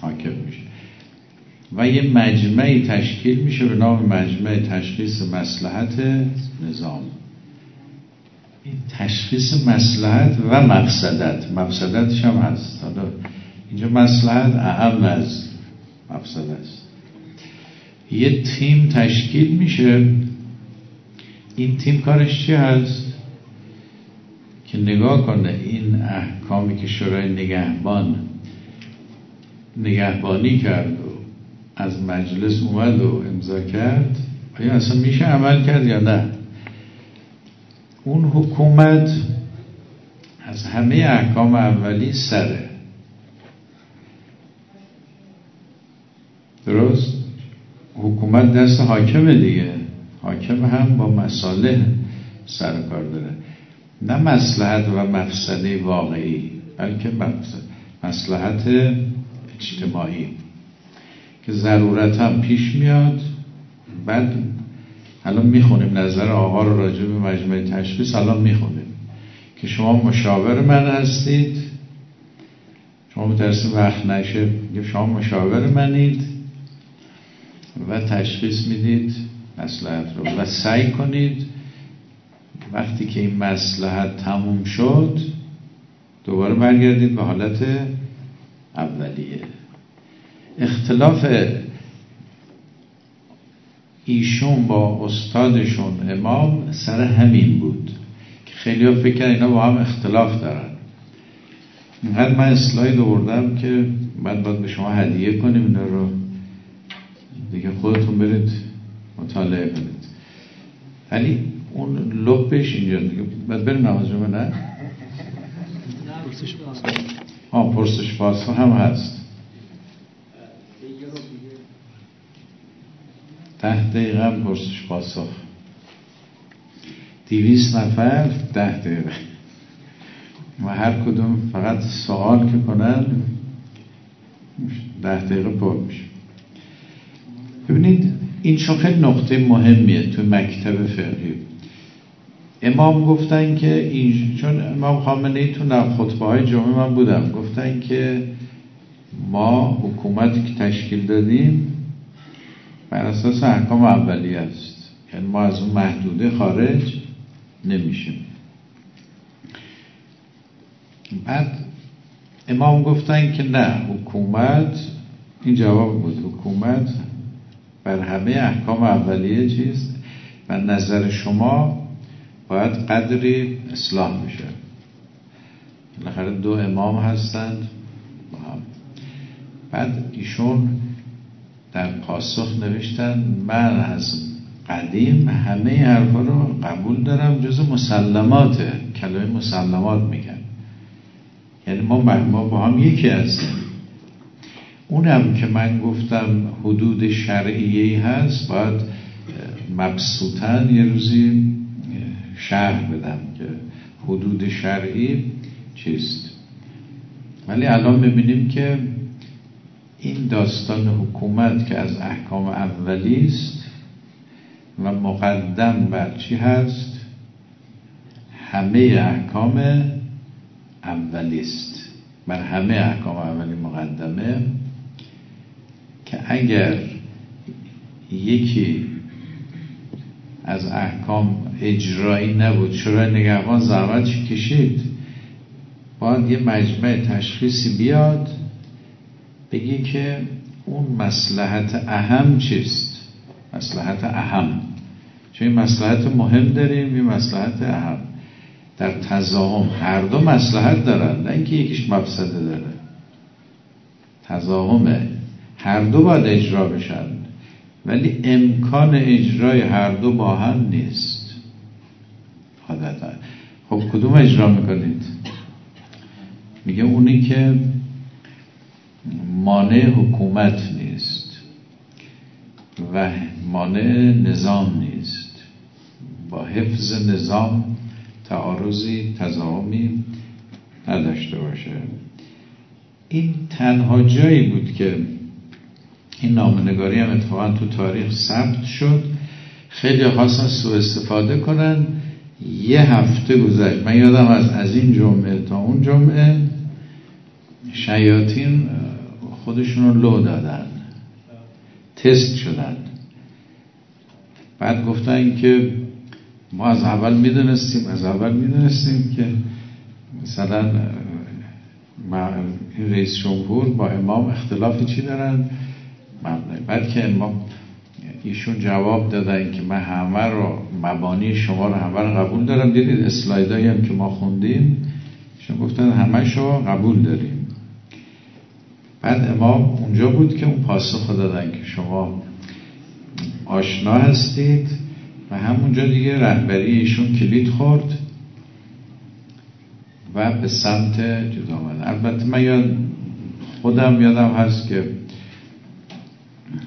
حاکم میشه. و یه مجمعی تشکیل میشه به نام مجمع تشخیص مسلحت نظام. این تشخیص مسلحت و مقصدت مقصدتش هم هست. حالا اینجا مسلحت اهم از مقصد است. یه تیم تشکیل میشه. این تیم کارش چی هست؟ که نگاه کنه این احکامی که شورای نگهبان نگهبانی کرد و از مجلس اومد و امضا کرد آیا اصلا میشه عمل کرد یا نه؟ اون حکومت از همه احکام اولی سره. درست؟ حکومت دست حاکمه دیگه. حاکم هم با مساله سر کار داره. نه مسلحت و مفسده واقعی بلکه مسلحت اجتماعی. که ضرورت هم پیش میاد بعد الان می‌خونیم نظر آقا رو راجع به مجمع تشخیص الان می‌خونیم. که شما مشاور من هستید. شما مترسیم وقت نشه شما مشاور منید و تشخیص می‌دید مسلحت رو. و سعی کنید وقتی که این مسلحت تموم شد دوباره برگردید به حالت اولیه. اختلاف ایشون با استادشون امام سر همین بود. که خیلی ها فکر اینا با هم اختلاف دارن. اینقدر من اسلاید آوردم که بعد باید به شما هدیه کنیم اینا رو. دیگه خودتون برید مطالعه کنید. ولی اون لبش اینجا دیگه. بعد بریم نماز جمعه نه؟ آه پرسش پاسخ هم هست. ده دقیقه هم پرسش پاسخ. دیویس نفر ده دقیقه. و هر کدوم فقط سوال که کنن ده دقیقه پر میشه. ببینید این چون خیلی نقطه مهمیه تو مکتب فقهی. امام گفتن که این چون امام خامنه ای تو خطبه های جمعه من بودم گفتن که ما حکومتی که تشکیل دادیم بر اساس احکام اولی است. یعنی ما از اون محدوده خارج نمیشیم. بعد امام گفتن که نه حکومت این جواب بود حکومت بر همه احکام اولیه چیست؟ و نظر شما باید قدری اصلاح بشه. بالاخره دو امام هستند. بعد ایشون در پاسخ نوشتن من از قدیم همه حرفا رو قبول دارم جز مسلمات کلمه مسلمات میگن. یعنی ما ما با هم یکی هستیم. اونم که من گفتم حدود شرعیه هست باید مبسوطن یه روزی شرح بدم که حدود شرعی چیست. ولی الان ببینیم که این داستان حکومت که از احکام اولی است و مقدم بر چی هست؟ همه احکام اولی است. بر همه احکام اولی مقدمه که اگر یکی از احکام اجرایی نبود شورای نگهبان زحمت کشید؟ باید یه مجمع تشخیصی بیاد بگی که اون مسلحت اهم چیست؟ مسلحت اهم. چون این مسلحت مهم داریم این مسلحت اهم. در تضاهم هر دو مسلحت دارن نه اینکه یکیش مفسده داره. تضاهمه. هر دو باید اجرا بشن. ولی امکان اجرای هر دو با هم نیست. خب کدوم اجرا می‌کنید؟ میگه اونی که مانع حکومت نیست و مانع نظام نیست. با حفظ نظام تعارضی تضاهمی نداشته باشه. این تنها جایی بود که این نامنگاری هم اتفاقا تو تاریخ ثبت شد. خیلی خواستن سو استفاده کنن. یه هفته گذشت. من یادم از از این جمعه تا اون جمعه شیاطین خودشون رو لو دادن. تست شدن. بعد گفتن که ما از اول می‌دونستیم از اول می‌دونستیم که مثلا رئیس جمهور با امام اختلافی چی دارن؟ بعد که امام ایشون جواب دادن که من همه رو مبانی شما رو همه رو قبول دارم. دیدید اسلایدایی هم که ما خوندیم ایشون گفتن همه شما قبول داریم بعد امام اونجا بود که اون پاسخ دادن که شما آشنا هستید و همونجا دیگه رهبری ایشون کلید خورد و به سمت جدا البته من یاد خودم یادم هست که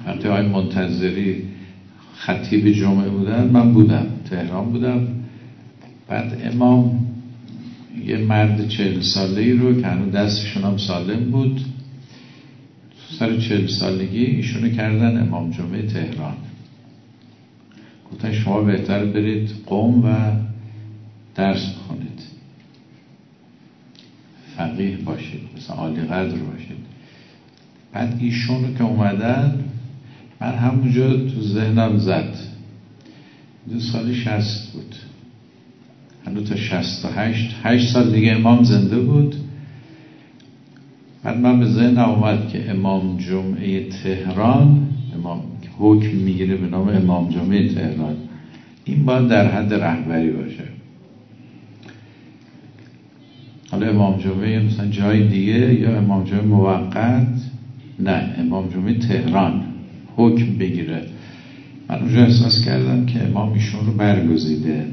وقتی های منتظری خطیب جمعه بودن من بودم تهران بودم. بعد امام یه مرد چهل ساله ای رو که هنو دستشون هم سالم بود سر چهل سالگی ایشونو کردن امام جمعه تهران. گفتن شما بهتر برید قوم و درس بخونید. فقیه باشید مثلا عالی قدر باشید. بعد ایشونو که اومدن من همونجا تو ذهنم زد. دو سال شست بود. هنو تا شست و هشت هشت سال دیگه امام زنده بود. من به ذهنم اومد که امام جمعه تهران امام حکم می‌گیره به نام امام جمعه تهران. این باید در حد رهبری باشه. حالا امام جمعه مثلا جای دیگه یا امام جمعه موقت؟ نه امام جمعه تهران حکم بگیره. من اونجا احساس کردم که امام ایشون رو برگزیده.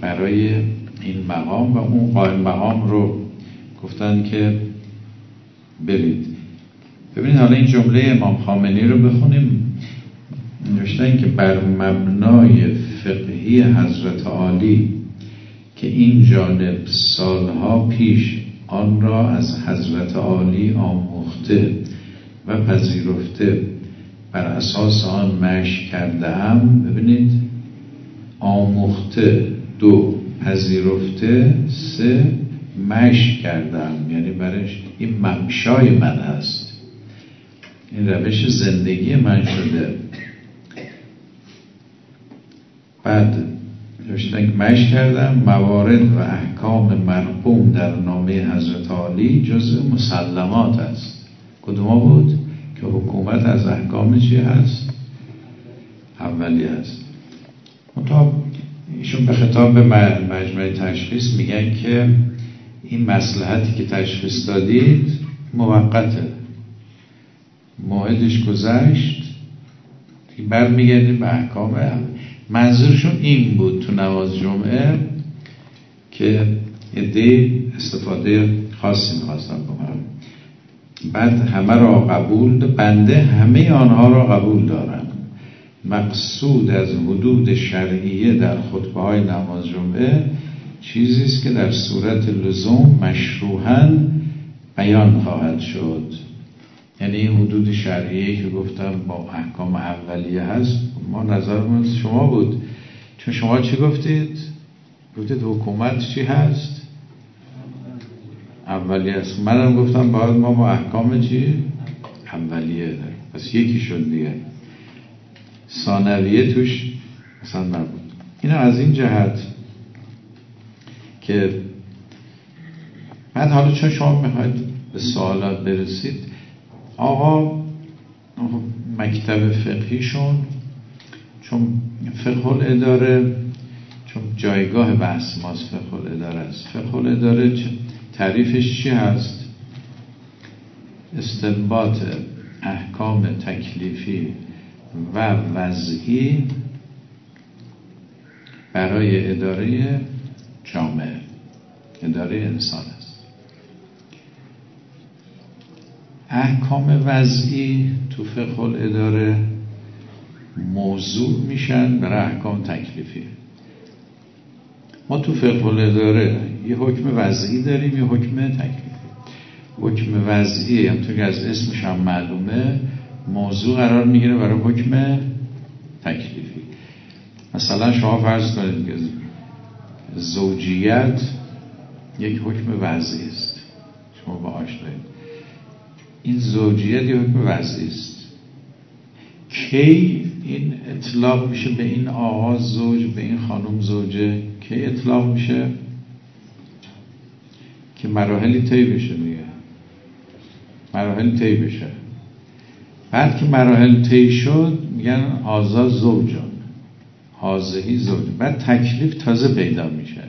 برای این مقام و اون قائم مقام رو گفتن که برید. ببینید حالا این جمله امام خامنی رو بخونیم. نوشتن که بر مبنای فقهی حضرت عالی که این جانب سالها پیش آن را از حضرت عالی آموخته و پذیرفته بر اساس آن مش کرده هم ببینید آموخته دو پذیرفته سه مش کردم. یعنی برش این ممشای من هست. این روش زندگی من شده. بعد نوشتن مش کردم موارد و احکام مرقوم در نامه حضرت عالی جز مسلمات است. کدوم بود؟ که حکومت از احکام چی هست؟ اولی هست. منطقه ایشون به خطاب مجمع تشخیص میگن که این مسلحتی که تشخیص دادید موقته موعدش گذشت. برمیگردیم به احکام منظورشون این بود تو نواز جمعه که عده استفاده خاصی می‌خواستن بکنم. بعد همه را قبول بنده همه آنها را قبول دارم. مقصود از حدود شرعیه در خطبه های نماز جمعه چیزی است که در صورت لزوم مشروحا بیان خواهد شد یعنی این حدود شرعیه که گفتم با احکام اولیه هست ما نظرمون شما بود چون شما چی گفتید؟ گفتید حکومت چی هست؟ اولیه هست منم گفتم باید ما با احکام چی؟ اولیه داریم پس یکی شد دیگه ثانویه توش مثلا نبود اینا از این جهت که بعد حالا چون شما می‌خواید به سوالات برسید آقا مکتب فقهیشون چون فقه اداره چون جایگاه بحث ماست فقه الاداره است. فقه الاداره تعریفش چی هست؟ استنباط احکام تکلیفی و وضعی برای اداره جامعه اداره انسان است. احکام وضعی تو فقه اداره موضوع میشن برای احکام تکلیفی. ما تو فقه الاداره یه حکم وضعی داریم یه حکم تکلیفی. حکم وضعی تو که از اسمش هم معلومه موضوع قرار می‌گیره برای حکم تکلیفی. مثلا شما فرض کنید که زوجیت یک حکم وضعی است. شما با دارید این زوجیت یک حکم وضعی است. کی این اطلاق میشه به این آقا زوج به این خانم زوجه؟ کی اطلاق میشه؟ که مراحلی طی بشه دیگه مراحل طی بشه. بعد که مراحل طی شد میگن آزاد زوجان حاضهی زوج. بعد تکلیف تازه پیدا میشه.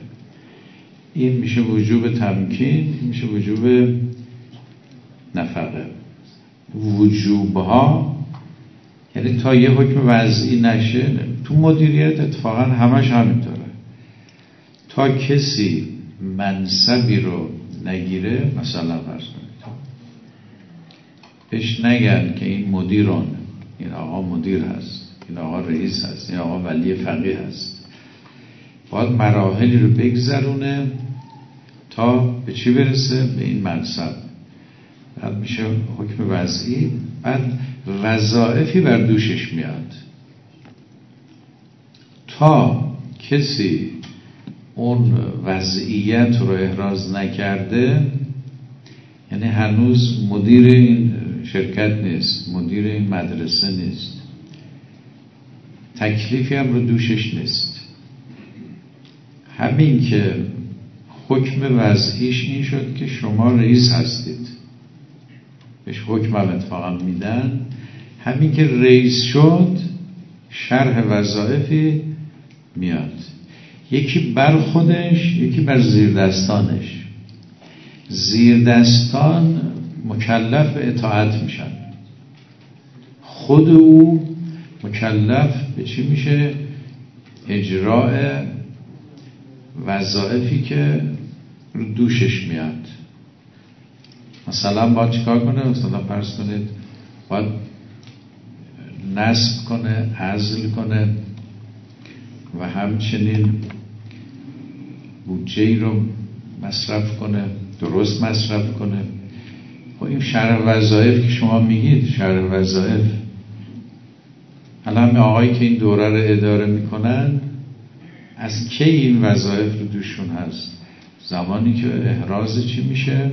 این میشه وجوب تمکین میشه وجوب نفقه. وجوب ها یعنی تا یه حکم وضعی نشه تو مدیریت اتفاقا همش همینطوره. تا کسی منصبی رو نگیره مثلا فرض کنید. بهش نگن که این مدیران این آقا مدیر هست. این آقا رئیس هست این آقا ولی فقیه هست. باید مراحلی رو بگذرونه تا به چی برسه؟ به این منصب بعد میشه حکم وضعی بعد وظائفی بر دوشش میاد. تا کسی اون وضعیت رو احراز نکرده یعنی هنوز مدیر این شرکت نیست مدیر این مدرسه نیست. تکلیفی هم رو دوشش نیست. همین که حکم وضعیش این شد که شما رئیس هستید. بهش حکم هم اتفاقا میدن. همین که رئیس شد شرح وظایفی میاد. یکی بر خودش یکی بر زیردستانش. زیردستان مکلف اطاعت میشن. خود او مکلف به چی میشه؟ اجراع وظایفی که رو دوشش میاد. مثلا باید چیکار کنه؟ مثلا فرض کنید باید نصب کنه عزل کنه و همچنین بودجه رو مصرف کنه درست مصرف کنه. خب این شرح وظایف که شما میگید شرح وظایف. همه آقایی که این دوره رو اداره می‌کنن از کی این وظایف رو دوشون هست؟ زمانی که احراز چی میشه؟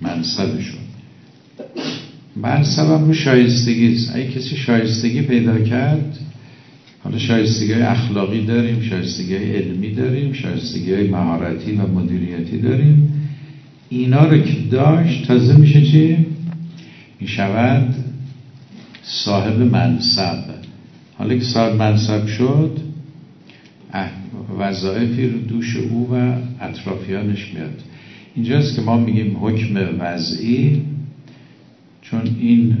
منصبشون. منصب هم رو شایستگی است. اگه کسی شایستگی پیدا کرد حالا شایستگی اخلاقی داریم شایستگی علمی داریم شایستگی مهارتی و مدیریتی داریم. اینا رو که داشت تازه میشه چی؟ می‌شود صاحب منصب. حالا که صاحب منصب شد وظایفی رو دوش او و اطرافیانش میاد. اینجاست که ما میگیم حکم وضعی چون این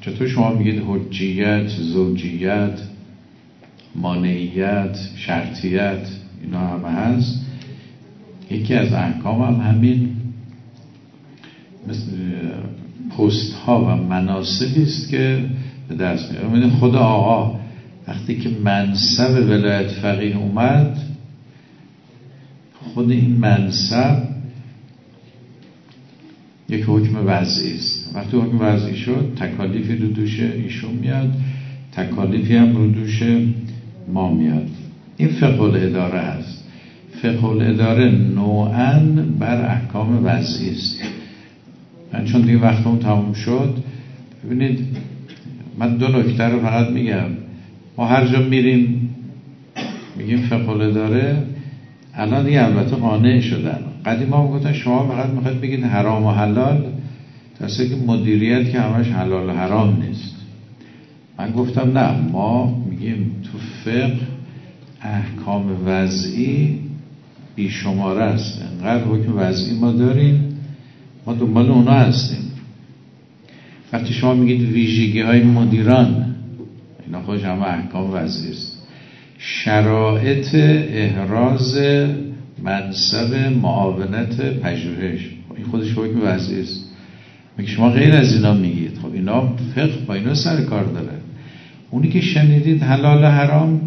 چطور شما میگید حجیت زوجیت مانعیت شرطیت اینا همه هست. یکی از احکام هم همین مثل پست ها و مناسبی است که به دست میاد خود آقا وقتی که منصب ولایت فقیه اومد خود این منصب یک حکم وضعی است. وقتی حکم وضعی شد تکالیفی رو دوش ایشون میاد تکالیفی هم رو دوش ما میاد. این فقه اداره هست فقه اداره نوعا بر احکام وضعی است. چون دیگه وقتمون تموم شد ببینید من دو نکته رو فقط میگم. ما هر جا میریم میگیم فقه داره. الان دیگه البته قانع شدن. قدیما گفتن شما فقط می‌خواید بگید حرام و حلال درسته که مدیریت که همش حلال و حرام نیست. من گفتم نه ما میگیم تو فقه احکام وضعی بیشماره است. انقدر حکم وضعی ما داریم ما دنبال اونا هستیم. وقتی شما میگید ویژگی های مدیران اینا خودش همه احکام است. شرایط احراز منصب معاونت پژوهش. این خودش حکم وضعی است. شما غیر از اینا میگید. خب اینا فقه با اینا سر کار داره اونی که شنیدید حلال حرام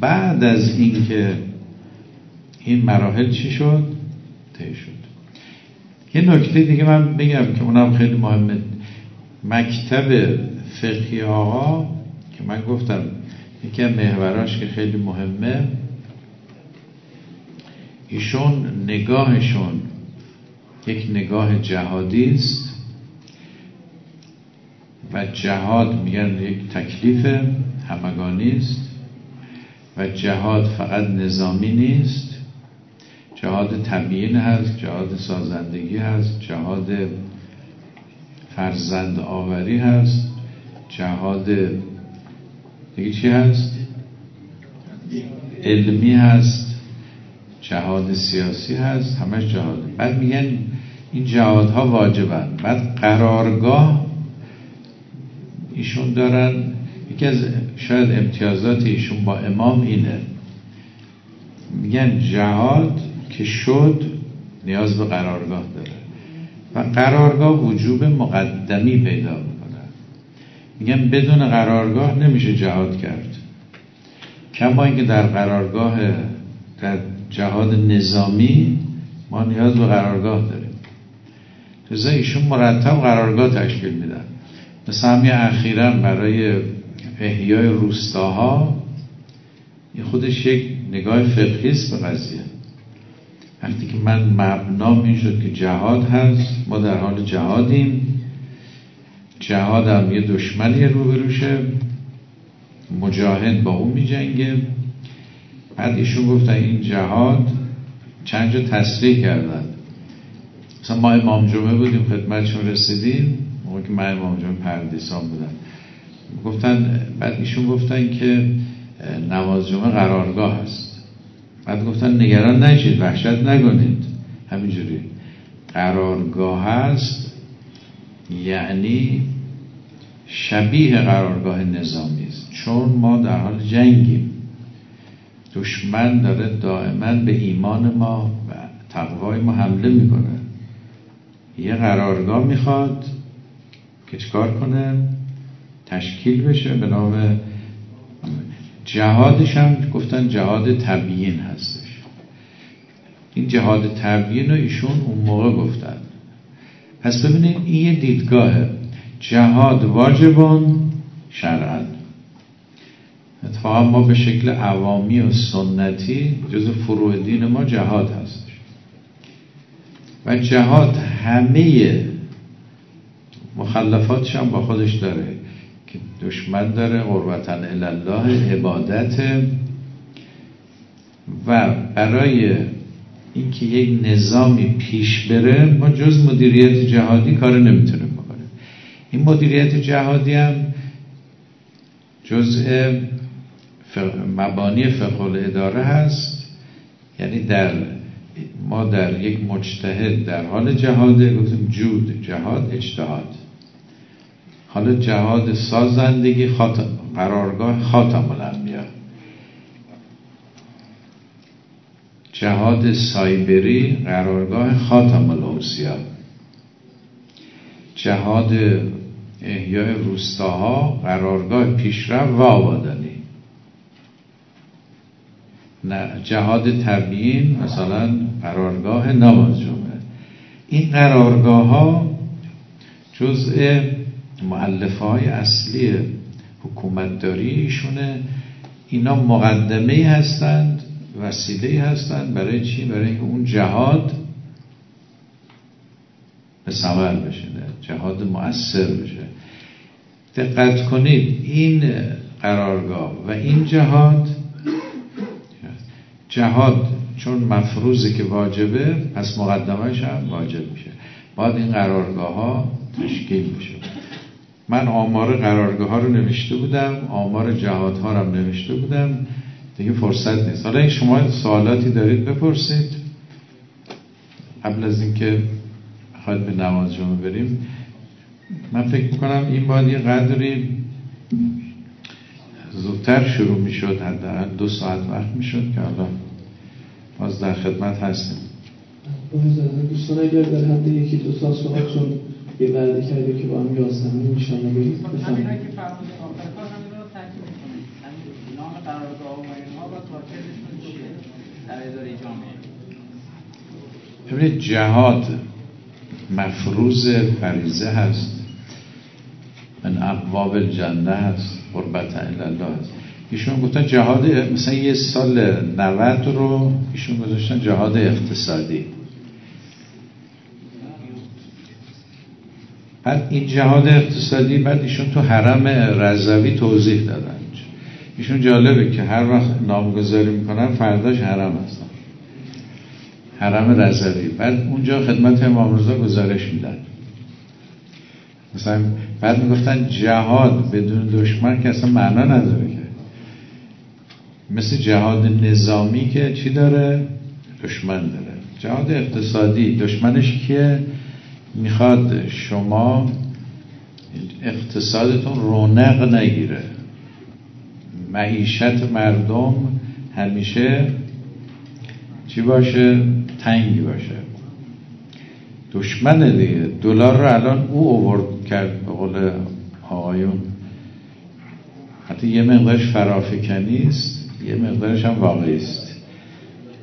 بعد از اینکه این مراحل چی شد؟ طی شد. یه نکته دیگه من بگم که اونم خیلی مهمه. مکتب فقهی آقا که من گفتم یکی محوراش که خیلی مهمه ایشون نگاهشون یک نگاه جهادی است و جهاد میگن یک تکلیف همگانی است و جهاد فقط نظامی نیست. جهاد تبیین هست جهاد سازندگی هست جهاد فرزند آوری هست جهاد دیگه چی هست؟ علمی هست جهاد سیاسی هست همش جهاد. بعد میگن این جهادها واجبن. بعد قرارگاه ایشون دارن. یکی از شاید امتیازات ایشون با امام اینه. میگن جهاد که شد نیاز به قرارگاه داره. و قرارگاه وجوب مقدمی پیدا می‌کنه. میگن بدون قرارگاه نمیشه جهاد کرد. کما اینکه در قرارگاه در جهاد نظامی ما نیاز به قرارگاه داریم. تازه ایشون مرتب قرارگاه تشکیل میدن. مثل همین اخیرا برای احیای روستاها این خودش یک نگاه فقهی است به قضیه. وقتی که من مبنام این شد که جهاد هست ما در حال جهادیم. جهاد هم یه دشمنی روبروشه. مجاهد با اون می جنگه بعد ایشون گفتن این جهاد چند جا تصریح کردن. مثلا ما امام جمعه بودیم خدمتشون رسیدیم. موقع که من امام جمعه پردیسان بودم. گفتن بعد ایشون گفتن که نماز جمعه قرارگاه هست. بعد گفتن نگران نشید وحشت نکنید. همینجوری. قرارگاه هست یعنی شبیه قرارگاه نظامی است. چون ما در حال جنگیم. دشمن داره دائما به ایمان ما و تقوای ما حمله می‌کنه. یه قرارگاه می‌خواد که چکار کنه؟ تشکیل بشه به نام جهادش هم گفتن جهاد تبیین هستش. این جهاد تبیین رو ایشون اون موقع گفتن. پس ببینید این یه دیدگاهه. جهاد واجبان شرعا اتفاقا ما به شکل عوامی و سنتی جز فروع دین ما جهاد هستش. و جهاد همه مخلفاتش هم با خودش داره. که دشمن داره قربتن الله عبادت. و برای اینکه یک نظامی پیش بره ما جز مدیریت جهادی کار نمی‌تونیم بکنیم. این مدیریت جهادی هم جزء مبانی فقه اداره هست. یعنی در ما در یک مجتهد در حال جهاد گفتیم جود جهاد اجتهاد. حالا جهاد سازندگی خاتم قرارگاه خاتم الانبیا. جهاد سایبری قرارگاه خاتم الاوسیا جهاد احیای روستاها قرارگاه پیشرفت و آبادانی. جهاد تبیین مثلا قرارگاه نماز جمعه. این قرارگاه ها جزء معلفه های اصلی حکومتداری ایشونه اینا مقدمه هستند وسیله هستند برای چی؟ برای اینکه اون جهاد به ثمر بشه جهاد مؤثر بشه. دقت کنید این قرارگاه و این جهاد جهاد چون مفروضه که واجبه پس مقدمهش هم واجب میشه. باید این قرارگاه ها تشکیل بشه. من آمار قرارگاه ها رو نوشته بودم آمار جهاد ها رو نوشته بودم. دیگه فرصت نیست. حالا این شما سوالاتی دارید بپرسید. قبل از اینکه خواهد به نماز جمعه بریم من فکر می‌کنم این باید یه قدری زودتر شروع می‌شد حداقل دو ساعت وقت می‌شد که حالا باز در خدمت هستیم. دوستان اگر در حد یکی دو سال سوال چون یه وعده کرده که با هم یازدهمی میشن نگوید بفهمید. ببینید جهاد مفروض فریزه هست. من ابواب الجنه هست قربت الله هست. ایشون گفتن جهاد مثلا یه سال 90 رو ایشون گذاشتن جهاد اقتصادی. بعد این جهاد اقتصادی بعد ایشون تو حرم رضوی توضیح دادن ایشون جالبه که هر وقت نامگذاری می‌کنن فرداش حرم هستن. حرم رضوی. بعد اونجا خدمت امام رضا گزارش میدن. مثلا بعد می‌گفتن جهاد بدون دشمن که اصلا معنا نداره که. مثل جهاد نظامی که چی داره؟ دشمن داره. جهاد اقتصادی. دشمنش که می‌خواد شما اقتصادتون رونق نگیره. معیشت مردم همیشه چی باشه؟ تنگی باشه. دشمن دیگه. دلار رو الان او اوورد کرد به قول آقایون. حتی یه مقدارش فرافکنی است یه مقدارش هم واقعی است.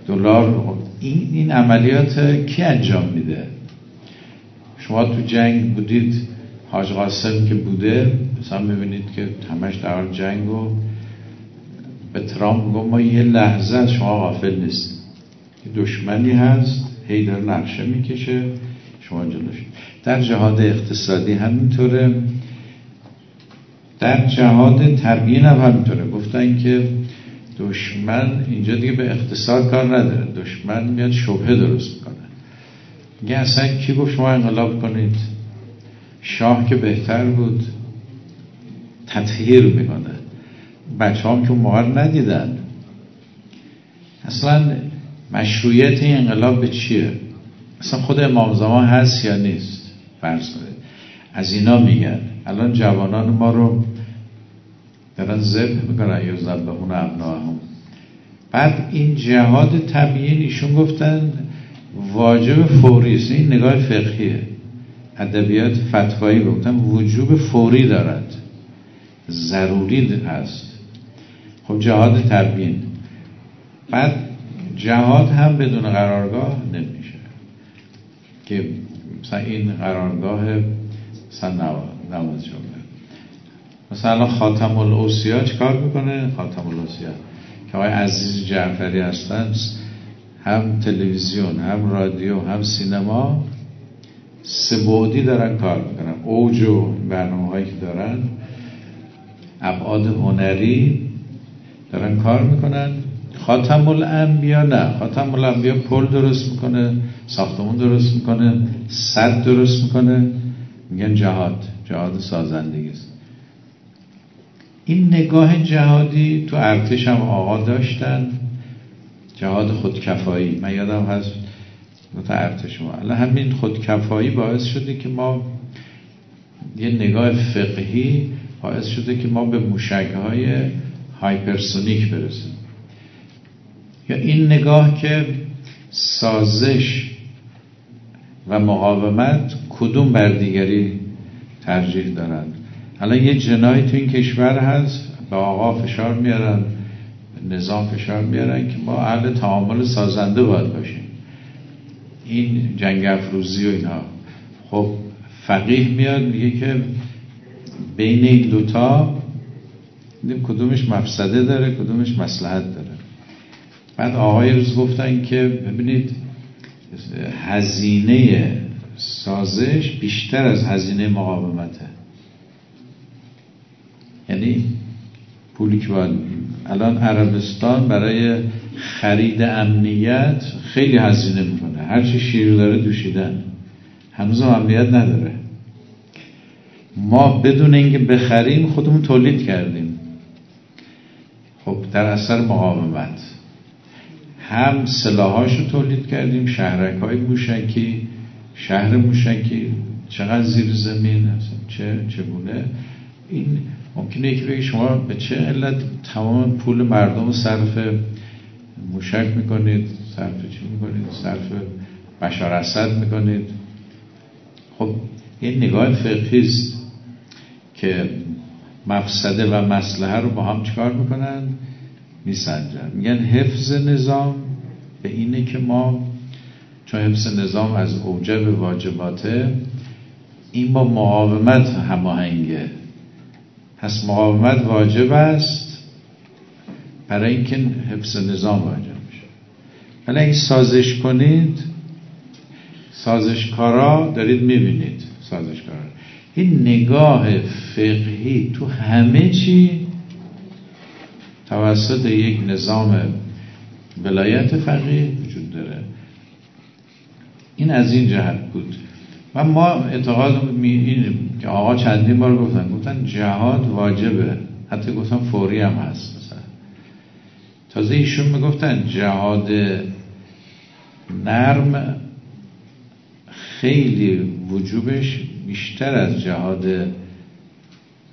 دلار این این عملیات کی انجام میده؟ شما تو جنگ بودید حاج قاسم که بوده مثلا می‌بینید که همش در جنگ و به ترامپ گفت ما یه لحظه از شما غافل نیستیم. دشمنی هست هی داره نقشه می‌کشه شما جلوش. در جهاد اقتصادی همینطوره. در جهاد تربیه هم همینطوره. گفتن که دشمن اینجا دیگه به اقتصاد کار نداره. دشمن میاد شبهه درست می‌کنه. میگه اصلا کی گفت شما انقلاب کنید؟ شاه که بهتر بود. تطهیر می‌کنه. بچه هم که موقع ندیدن. اصلا مشروعیت این انقلاب به چیه؟ اصلا خود امام زمان هست یا نیست؟ فرض کنید. از اینا میگن. الان جوانان ما رو دارن زب می‌کنن. یا زبهون هم بعد این جهاد طبیعی ایشون گفتن واجب فوری است. این نگاه فقهیه. ادبیات فتوایی گفتن وجوب فوری دارد. ضروری هست. خب جهاد تبیین. بعد جهاد هم بدون قرارگاه نمیشه. که مثلا این قرارگاه مثلا نماز جمعه. مثلا خاتم الاوسیا چکار می‌کنه؟ خاتم الاوسیا که آقای عزیز جعفری هستن. هم تلویزیون هم رادیو هم سینما سه بعدی دارن کار می‌کنن. اوج و برنامه هایی که دارن ابعاد هنری دارن کار می‌کنن. خاتم الانبیا نه. خاتم الانبیا پل درست می‌کنه ساختمون درست می‌کنه صد درست می‌کنه. میگن جهاد جهاد سازندگی است. این نگاه جهادی تو ارتش هم آقا داشتن. جهاد خودکفایی. من یادم هست تو ارتش ما الان همین خودکفایی باعث شده که ما یه نگاه فقهی باعث شده که ما به موشک های هایپرسونیک برسیم. یا این نگاه که سازش و مقاومت کدوم بر دیگری ترجیح دارند؟ الان یه جنایی تو این کشور هست به آقا فشار میارن. نظام فشار میارن که ما اهل تعامل سازنده باید باشیم. این جنگ افروزی و اینها خب فقیه میاد میگه که بین این دوتا کدومش مفسده داره کدومش مسلحت داره. بعد آقای روز گفتن که ببینید هزینه سازش بیشتر از هزینه مقاومته. یعنی پولی که باید الان عربستان برای خرید امنیت خیلی هزینه می‌کنه. هرچی شیر داره دوشیدن. هنوز امنیت نداره. ما بدون اینکه بخریم خودمون تولید کردیم. خب در اثر مقاومت. هم سلاحاش رو تولید کردیم شهرک های موشکی شهر موشکی. چقدر زیر زمین؟ چه چگونه؟ این ممکنه یکی بگه شما به چه علت تمام پول مردم رو صرف موشک می‌کنید صرف چی می‌کنید؟ صرف بشار اسد می‌کنید؟ خب این نگاه فقهی است که مفسده و مسلحه رو با هم چکار می‌کنن؟ میسنجن. میگن حفظ نظام به اینه که ما چون حفظ نظام از اوجب واجباته این با مقاومت هماهنگه. پس مقاومت واجب است برای اینکه حفظ نظام واجب میشه ولی اگه سازش کنید سازشکارا دارید می‌بینید سازشکارا. این نگاه فقهی تو همه چی توسط یک نظام ولایت فقیه وجود داره. این از این جهت بود. و ما اعتقاد این که آقا چندین بار گفتن گفتن جهاد واجبه. حتی گفتن فوری هم هست مثلا. تازه ایشون می‌گفتن جهاد نرم خیلی وجوبش بیشتر از جهاد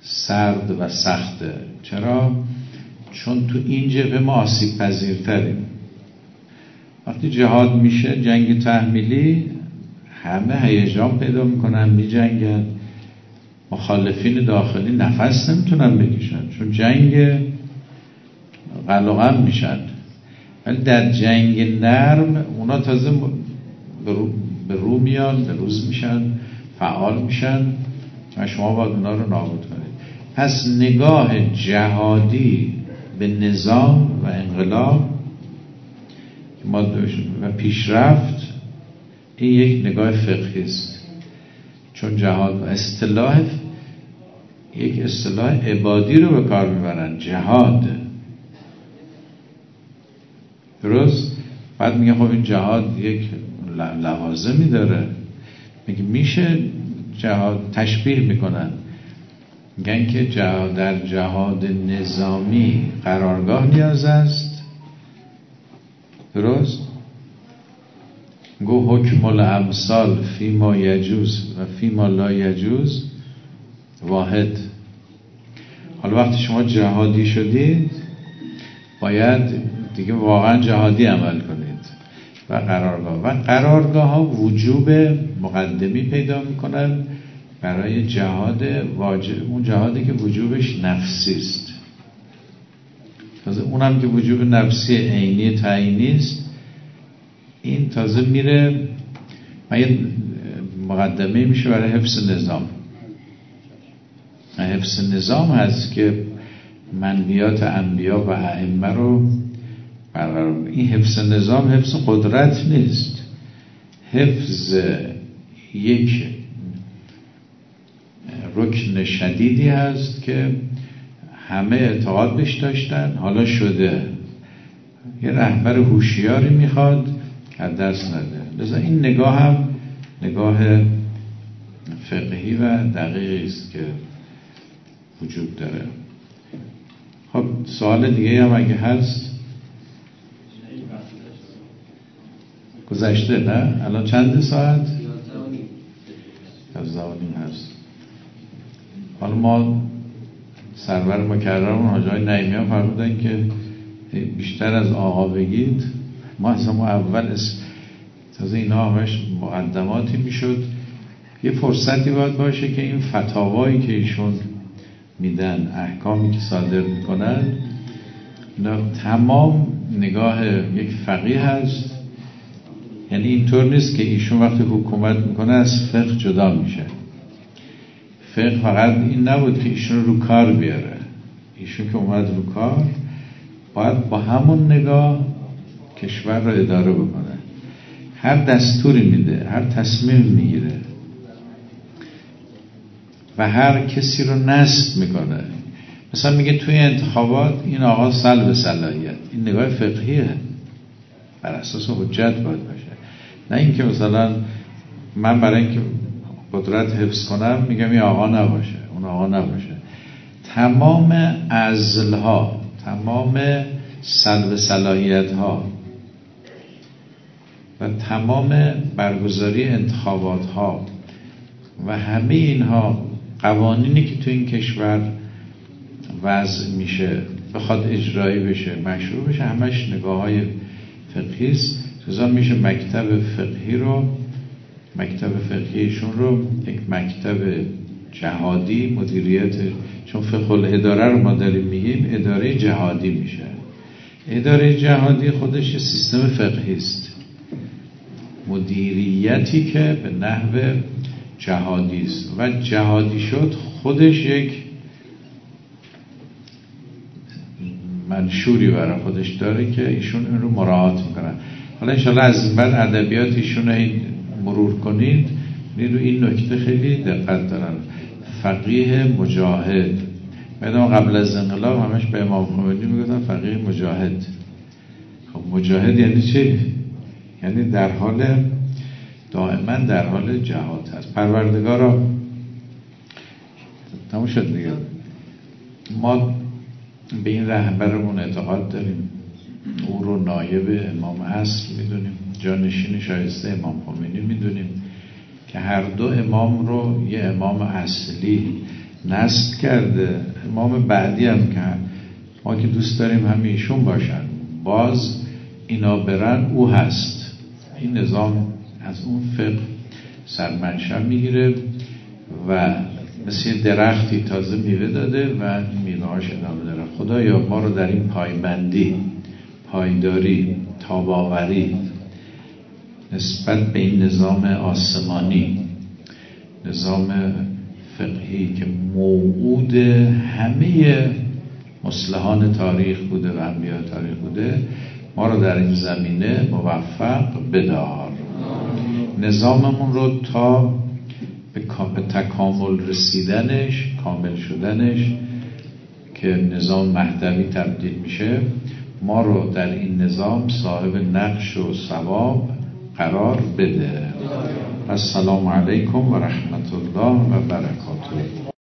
سرد و سخته. چرا؟ چون تو این جبه ما آسیب پذیرتریم. وقتی جهاد میشه جنگ تحمیلی همه هیجان پیدا می‌کنن میجنگن. مخالفین داخلی نفس نمی‌تونن بکشن چون جنگ قلقم میشن ولی در جنگ نرم اونا تازه به رو میان به روز میشن فعال میشن و شما باید اونا رو نابود کنید. پس نگاه جهادی به نظام و انقلاب و پیشرفت این یک نگاه فقهی است. چون جهاد و اصطلاح یک اصطلاح عبادی رو به کار می‌برن جهاد. درست؟ بعد میگه خب این جهاد یک لوازمی داره. میگه میشه جهاد تشبیه می‌کنن. میگن که جهاد در جهاد نظامی قرارگاه نیاز است. درست؟ گو حکم الامثال فی ما یجوز و فی ما لا یجوز. واحد. حالا وقتی شما جهادی شدید باید دیگه واقعا جهادی عمل کنید و قرارگاه. و قرارگاه ها وجوب مقدمی پیدا می‌کنن برای جهاد واجب اون جهادی که وجوبش نفسی است. تازه اونم که وجوب نفسی عینی تعینی است این تازه میره و یه مقدمه میشه برای حفظ نظام. حفظ نظام هست که منبیات انبیا و ائمه رو برقرار این حفظ نظام حفظ قدرت نیست. حفظ یک رکن شدیدی هست که همه اعتقاد بهش داشتن. حالا شده. یه رهبر هوشیاری می‌خواد که دست نده. لذا این نگاه هم نگاه فقهی و دقیقی است که وجود داره. خب سوال دیگه هم اگه هست؟ گذشته نه؟ الان چند ساعت؟ از زمانیم هست. حالا ما سرور مکرم حاجای نعیمی ها فرمودن که بیشتر از آقا بگید. ما از ما اول تازه اینا همش مقدماتی می‌شد. یه فرصتی باید باشه که این فتاوایی که ایشون میدن احکامی که صادر می‌کنن. تمام نگاه یک فقیه هست. یعنی اینطور نیست که ایشون وقتی حکومت می‌کنه از فقه جدا میشه. فقه فقط این نبود که ایشون رو کار بیاره. ایشون که اومد رو کار باید با همون نگاه کشور رو اداره بکنه. هر دستوری میده هر تصمیم می‌گیره. و هر کسی رو نصب می‌کنه. مثلا میگه توی انتخابات این آقا سلب صلاحیت. این نگاه فقهیه. بر اساس حجت باید باشه. نه اینکه مثلا من برای اینکه قدرت حفظ کنم میگم این آقا نباشه اون آقا نباشه. تمام ازل ها تمام سلب صلاحیت ها و تمام برگزاری انتخابات ها و همه اینها قوانینی که تو این کشور وضع میشه بخواد اجرایی بشه مشروع بشه همش نگاه های فقهی است. میشه مکتب فقهی رو مکتب فقهیشون رو یک مکتب جهادی مدیریت چون فقه الاداره رو ما داریم میگیم اداره جهادی میشه. اداره جهادی خودش سیستم فقهی است. مدیریتی که به نحو جهادی است. و جهادی شد خودش یک منشوری برای خودش داره که ایشون این رو مراعات می‌کنن. حالا انشاءالله از بعد ادبیات ایشون مرور کنید رو این نکته خیلی دقت دارن. فقیه مجاهد. می‌دونم قبل از انقلاب همش به امام خمینی می‌گفتن فقیه مجاهد. خب مجاهد یعنی چی؟ یعنی در حال دائما در حال جهاد هست. پروردگارا تموم شد دیگه. ما به این رهبرمون اعتقاد داریم. او رو نایب امام اصل می‌دونیم. جانشین شایسته امام خمینی می‌دونیم که هر دو امام رو یه امام اصلی نصب کرده. امام بعدی هم که ما که دوست داریم همه ایشون باشن. باز اینا برن او هست. این نظام از اون فقه سرمنشم می‌گیره و مثل درختی تازه میوه داده و میوه هاش ادامه داره. خدایا ما رو در این پایبندی پایداری تاباوری نسبت به این نظام آسمانی نظام فقهی که موعود همه مسلحان تاریخ بوده و انبیاء تاریخ بوده ما رو در این زمینه موفق بدار. نظاممون رو تا به تکامل رسیدنش کامل شدنش که نظام مهدوی تبدیل میشه ما رو در این نظام صاحب نقش و ثواب قرار بده. السلام علیکم و رحمت الله و برکاته.